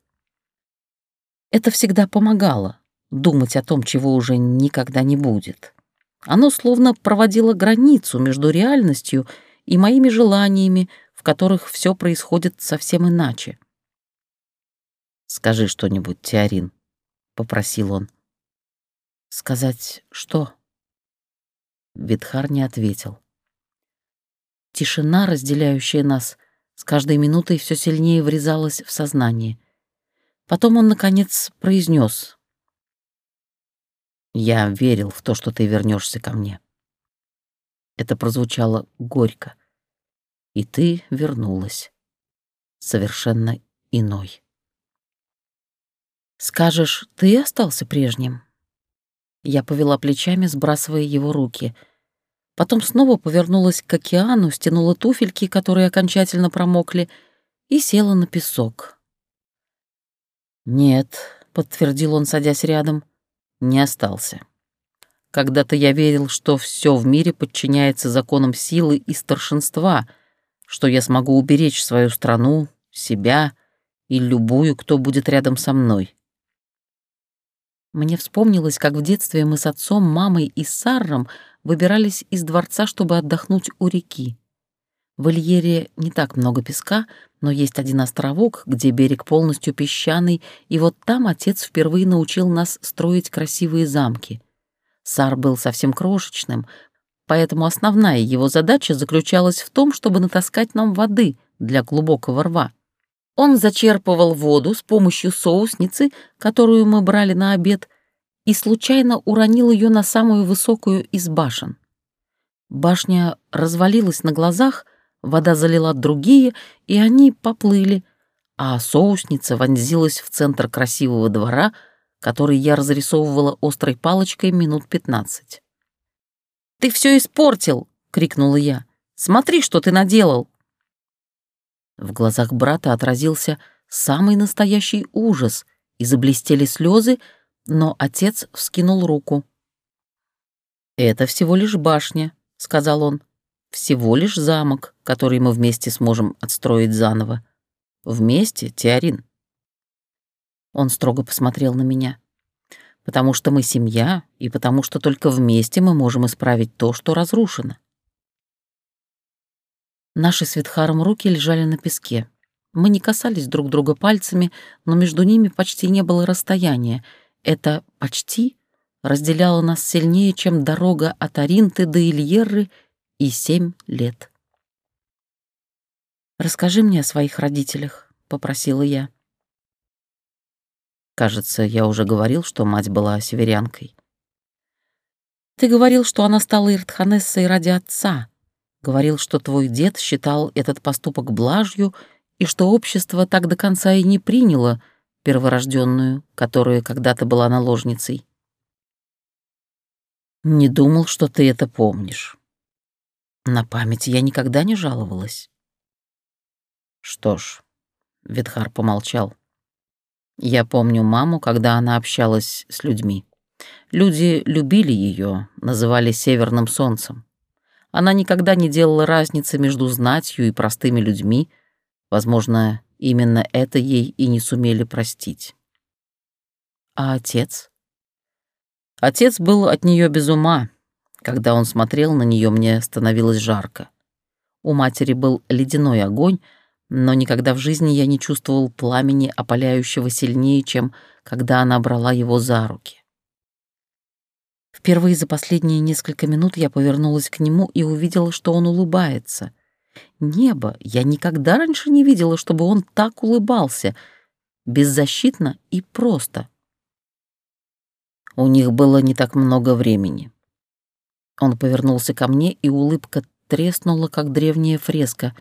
Это всегда помогало — думать о том, чего уже никогда не будет. Оно словно проводило границу между реальностью и моими желаниями, в которых все происходит совсем иначе. «Скажи что-нибудь, Теорин», — попросил он. Сказать что? Видхар не ответил. Тишина, разделяющая нас, с каждой минутой все сильнее врезалась в сознание. Потом он, наконец, произнес: «Я верил в то, что ты вернешься ко мне». Это прозвучало горько. И ты вернулась. Совершенно иной. «Скажешь, ты остался прежним?» Я повела плечами, сбрасывая его руки. Потом снова повернулась к океану, стянула туфельки, которые окончательно промокли, и села на песок. «Нет», — подтвердил он, садясь рядом, — «не остался. Когда-то я верил, что все в мире подчиняется законам силы и старшинства, что я смогу уберечь свою страну, себя и любую, кто будет рядом со мной. Мне вспомнилось, как в детстве мы с отцом, мамой и Сарром выбирались из дворца, чтобы отдохнуть у реки. В Ильере не так много песка, но есть один островок, где берег полностью песчаный, и вот там отец впервые научил нас строить красивые замки. Сар был совсем крошечным, поэтому основная его задача заключалась в том, чтобы натаскать нам воды для глубокого рва. Он зачерпывал воду с помощью соусницы, которую мы брали на обед, и случайно уронил ее на самую высокую из башен. Башня развалилась на глазах, вода залила другие, и они поплыли, а соусница вонзилась в центр красивого двора, который я разрисовывала острой палочкой минут пятнадцать. «Ты все испортил!» — крикнула я. «Смотри, что ты наделал!» В глазах брата отразился самый настоящий ужас, и заблестели слезы, но отец вскинул руку. «Это всего лишь башня», — сказал он. «Всего лишь замок, который мы вместе сможем отстроить заново. Вместе, Теорин». Он строго посмотрел на меня. «Потому что мы семья, и потому что только вместе мы можем исправить то, что разрушено. Наши с Витхаром руки лежали на песке. Мы не касались друг друга пальцами, но между ними почти не было расстояния. Это «почти» разделяло нас сильнее, чем дорога от Аринты до Ильерры и семь лет. «Расскажи мне о своих родителях», — попросила я. Кажется, я уже говорил, что мать была северянкой. Ты говорил, что она стала Иртханессой ради отца, Говорил, что твой дед считал этот поступок блажью и что общество так до конца и не приняло перворожденную, которая когда-то была наложницей. Не думал, что ты это помнишь. На память я никогда не жаловалась. Что ж, Видхар помолчал. Я помню маму, когда она общалась с людьми. Люди любили ее, называли северным солнцем. Она никогда не делала разницы между знатью и простыми людьми. Возможно, именно это ей и не сумели простить. А отец? Отец был от нее без ума. Когда он смотрел на нее, мне становилось жарко. У матери был ледяной огонь, но никогда в жизни я не чувствовал пламени, опаляющего сильнее, чем когда она брала его за руки. Впервые за последние несколько минут я повернулась к нему и увидела, что он улыбается. Небо! Я никогда раньше не видела, чтобы он так улыбался. Беззащитно и просто. У них было не так много времени. Он повернулся ко мне, и улыбка треснула, как древняя фреска.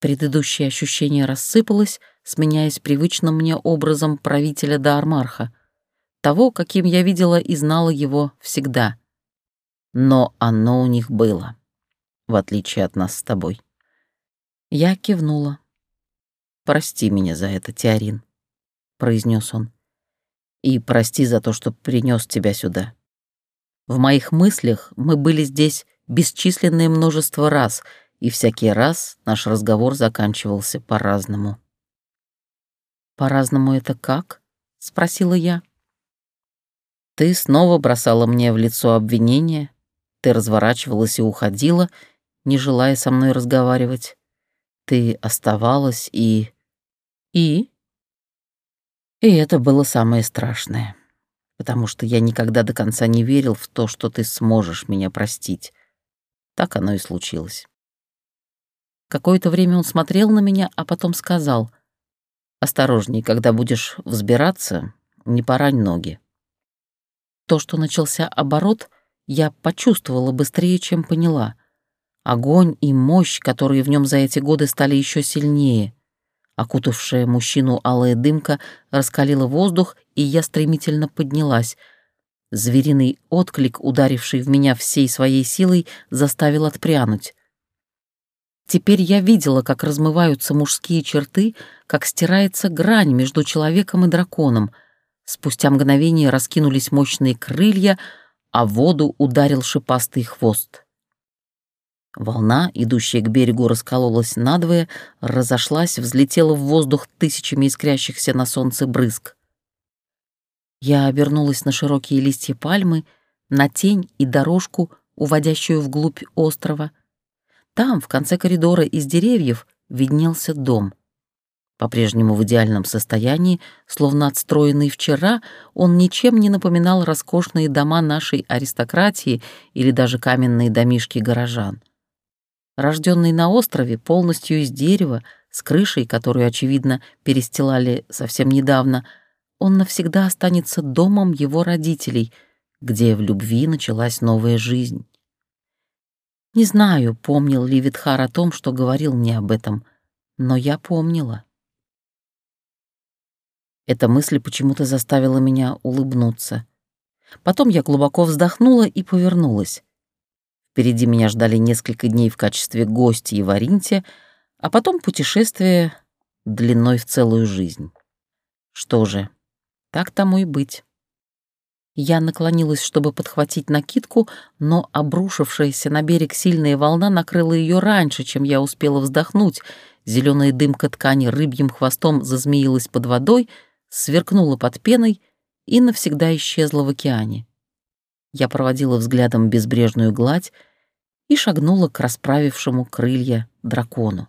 Предыдущее ощущение рассыпалось, сменяясь привычным мне образом правителя Даармарха, того, каким я видела и знала его всегда. Но оно у них было, в отличие от нас с тобой. Я кивнула. «Прости меня за это, Теорин», — произнес он и прости за то, что принес тебя сюда. В моих мыслях мы были здесь бесчисленное множество раз, и всякий раз наш разговор заканчивался по-разному. «По-разному это как?» — спросила я. «Ты снова бросала мне в лицо обвинения, ты разворачивалась и уходила, не желая со мной разговаривать. Ты оставалась и...» «И?» И это было самое страшное, потому что я никогда до конца не верил в то, что ты сможешь меня простить. Так оно и случилось. Какое-то время он смотрел на меня, а потом сказал, «Осторожней, когда будешь взбираться, не порань ноги». То, что начался оборот, я почувствовала быстрее, чем поняла. Огонь и мощь, которые в нем за эти годы стали еще сильнее — Окутавшая мужчину алая дымка раскалила воздух, и я стремительно поднялась. Звериный отклик, ударивший в меня всей своей силой, заставил отпрянуть. Теперь я видела, как размываются мужские черты, как стирается грань между человеком и драконом. Спустя мгновение раскинулись мощные крылья, а воду ударил шипастый хвост. Волна, идущая к берегу, раскололась надвое, разошлась, взлетела в воздух тысячами искрящихся на солнце брызг. Я обернулась на широкие листья пальмы, на тень и дорожку, уводящую вглубь острова. Там, в конце коридора из деревьев, виднелся дом. По-прежнему в идеальном состоянии, словно отстроенный вчера, он ничем не напоминал роскошные дома нашей аристократии или даже каменные домишки горожан. Рожденный на острове, полностью из дерева, с крышей, которую, очевидно, перестилали совсем недавно, он навсегда останется домом его родителей, где в любви началась новая жизнь. Не знаю, помнил ли Витхар о том, что говорил мне об этом, но я помнила. Эта мысль почему-то заставила меня улыбнуться. Потом я глубоко вздохнула и повернулась. Впереди меня ждали несколько дней в качестве гостя в Оринте, а потом путешествие длиной в целую жизнь. Что же, так тому и быть. Я наклонилась, чтобы подхватить накидку, но обрушившаяся на берег сильная волна накрыла ее раньше, чем я успела вздохнуть. Зеленая дымка ткани рыбьим хвостом зазмеилась под водой, сверкнула под пеной и навсегда исчезла в океане. Я проводила взглядом безбрежную гладь и шагнула к расправившему крылья дракону.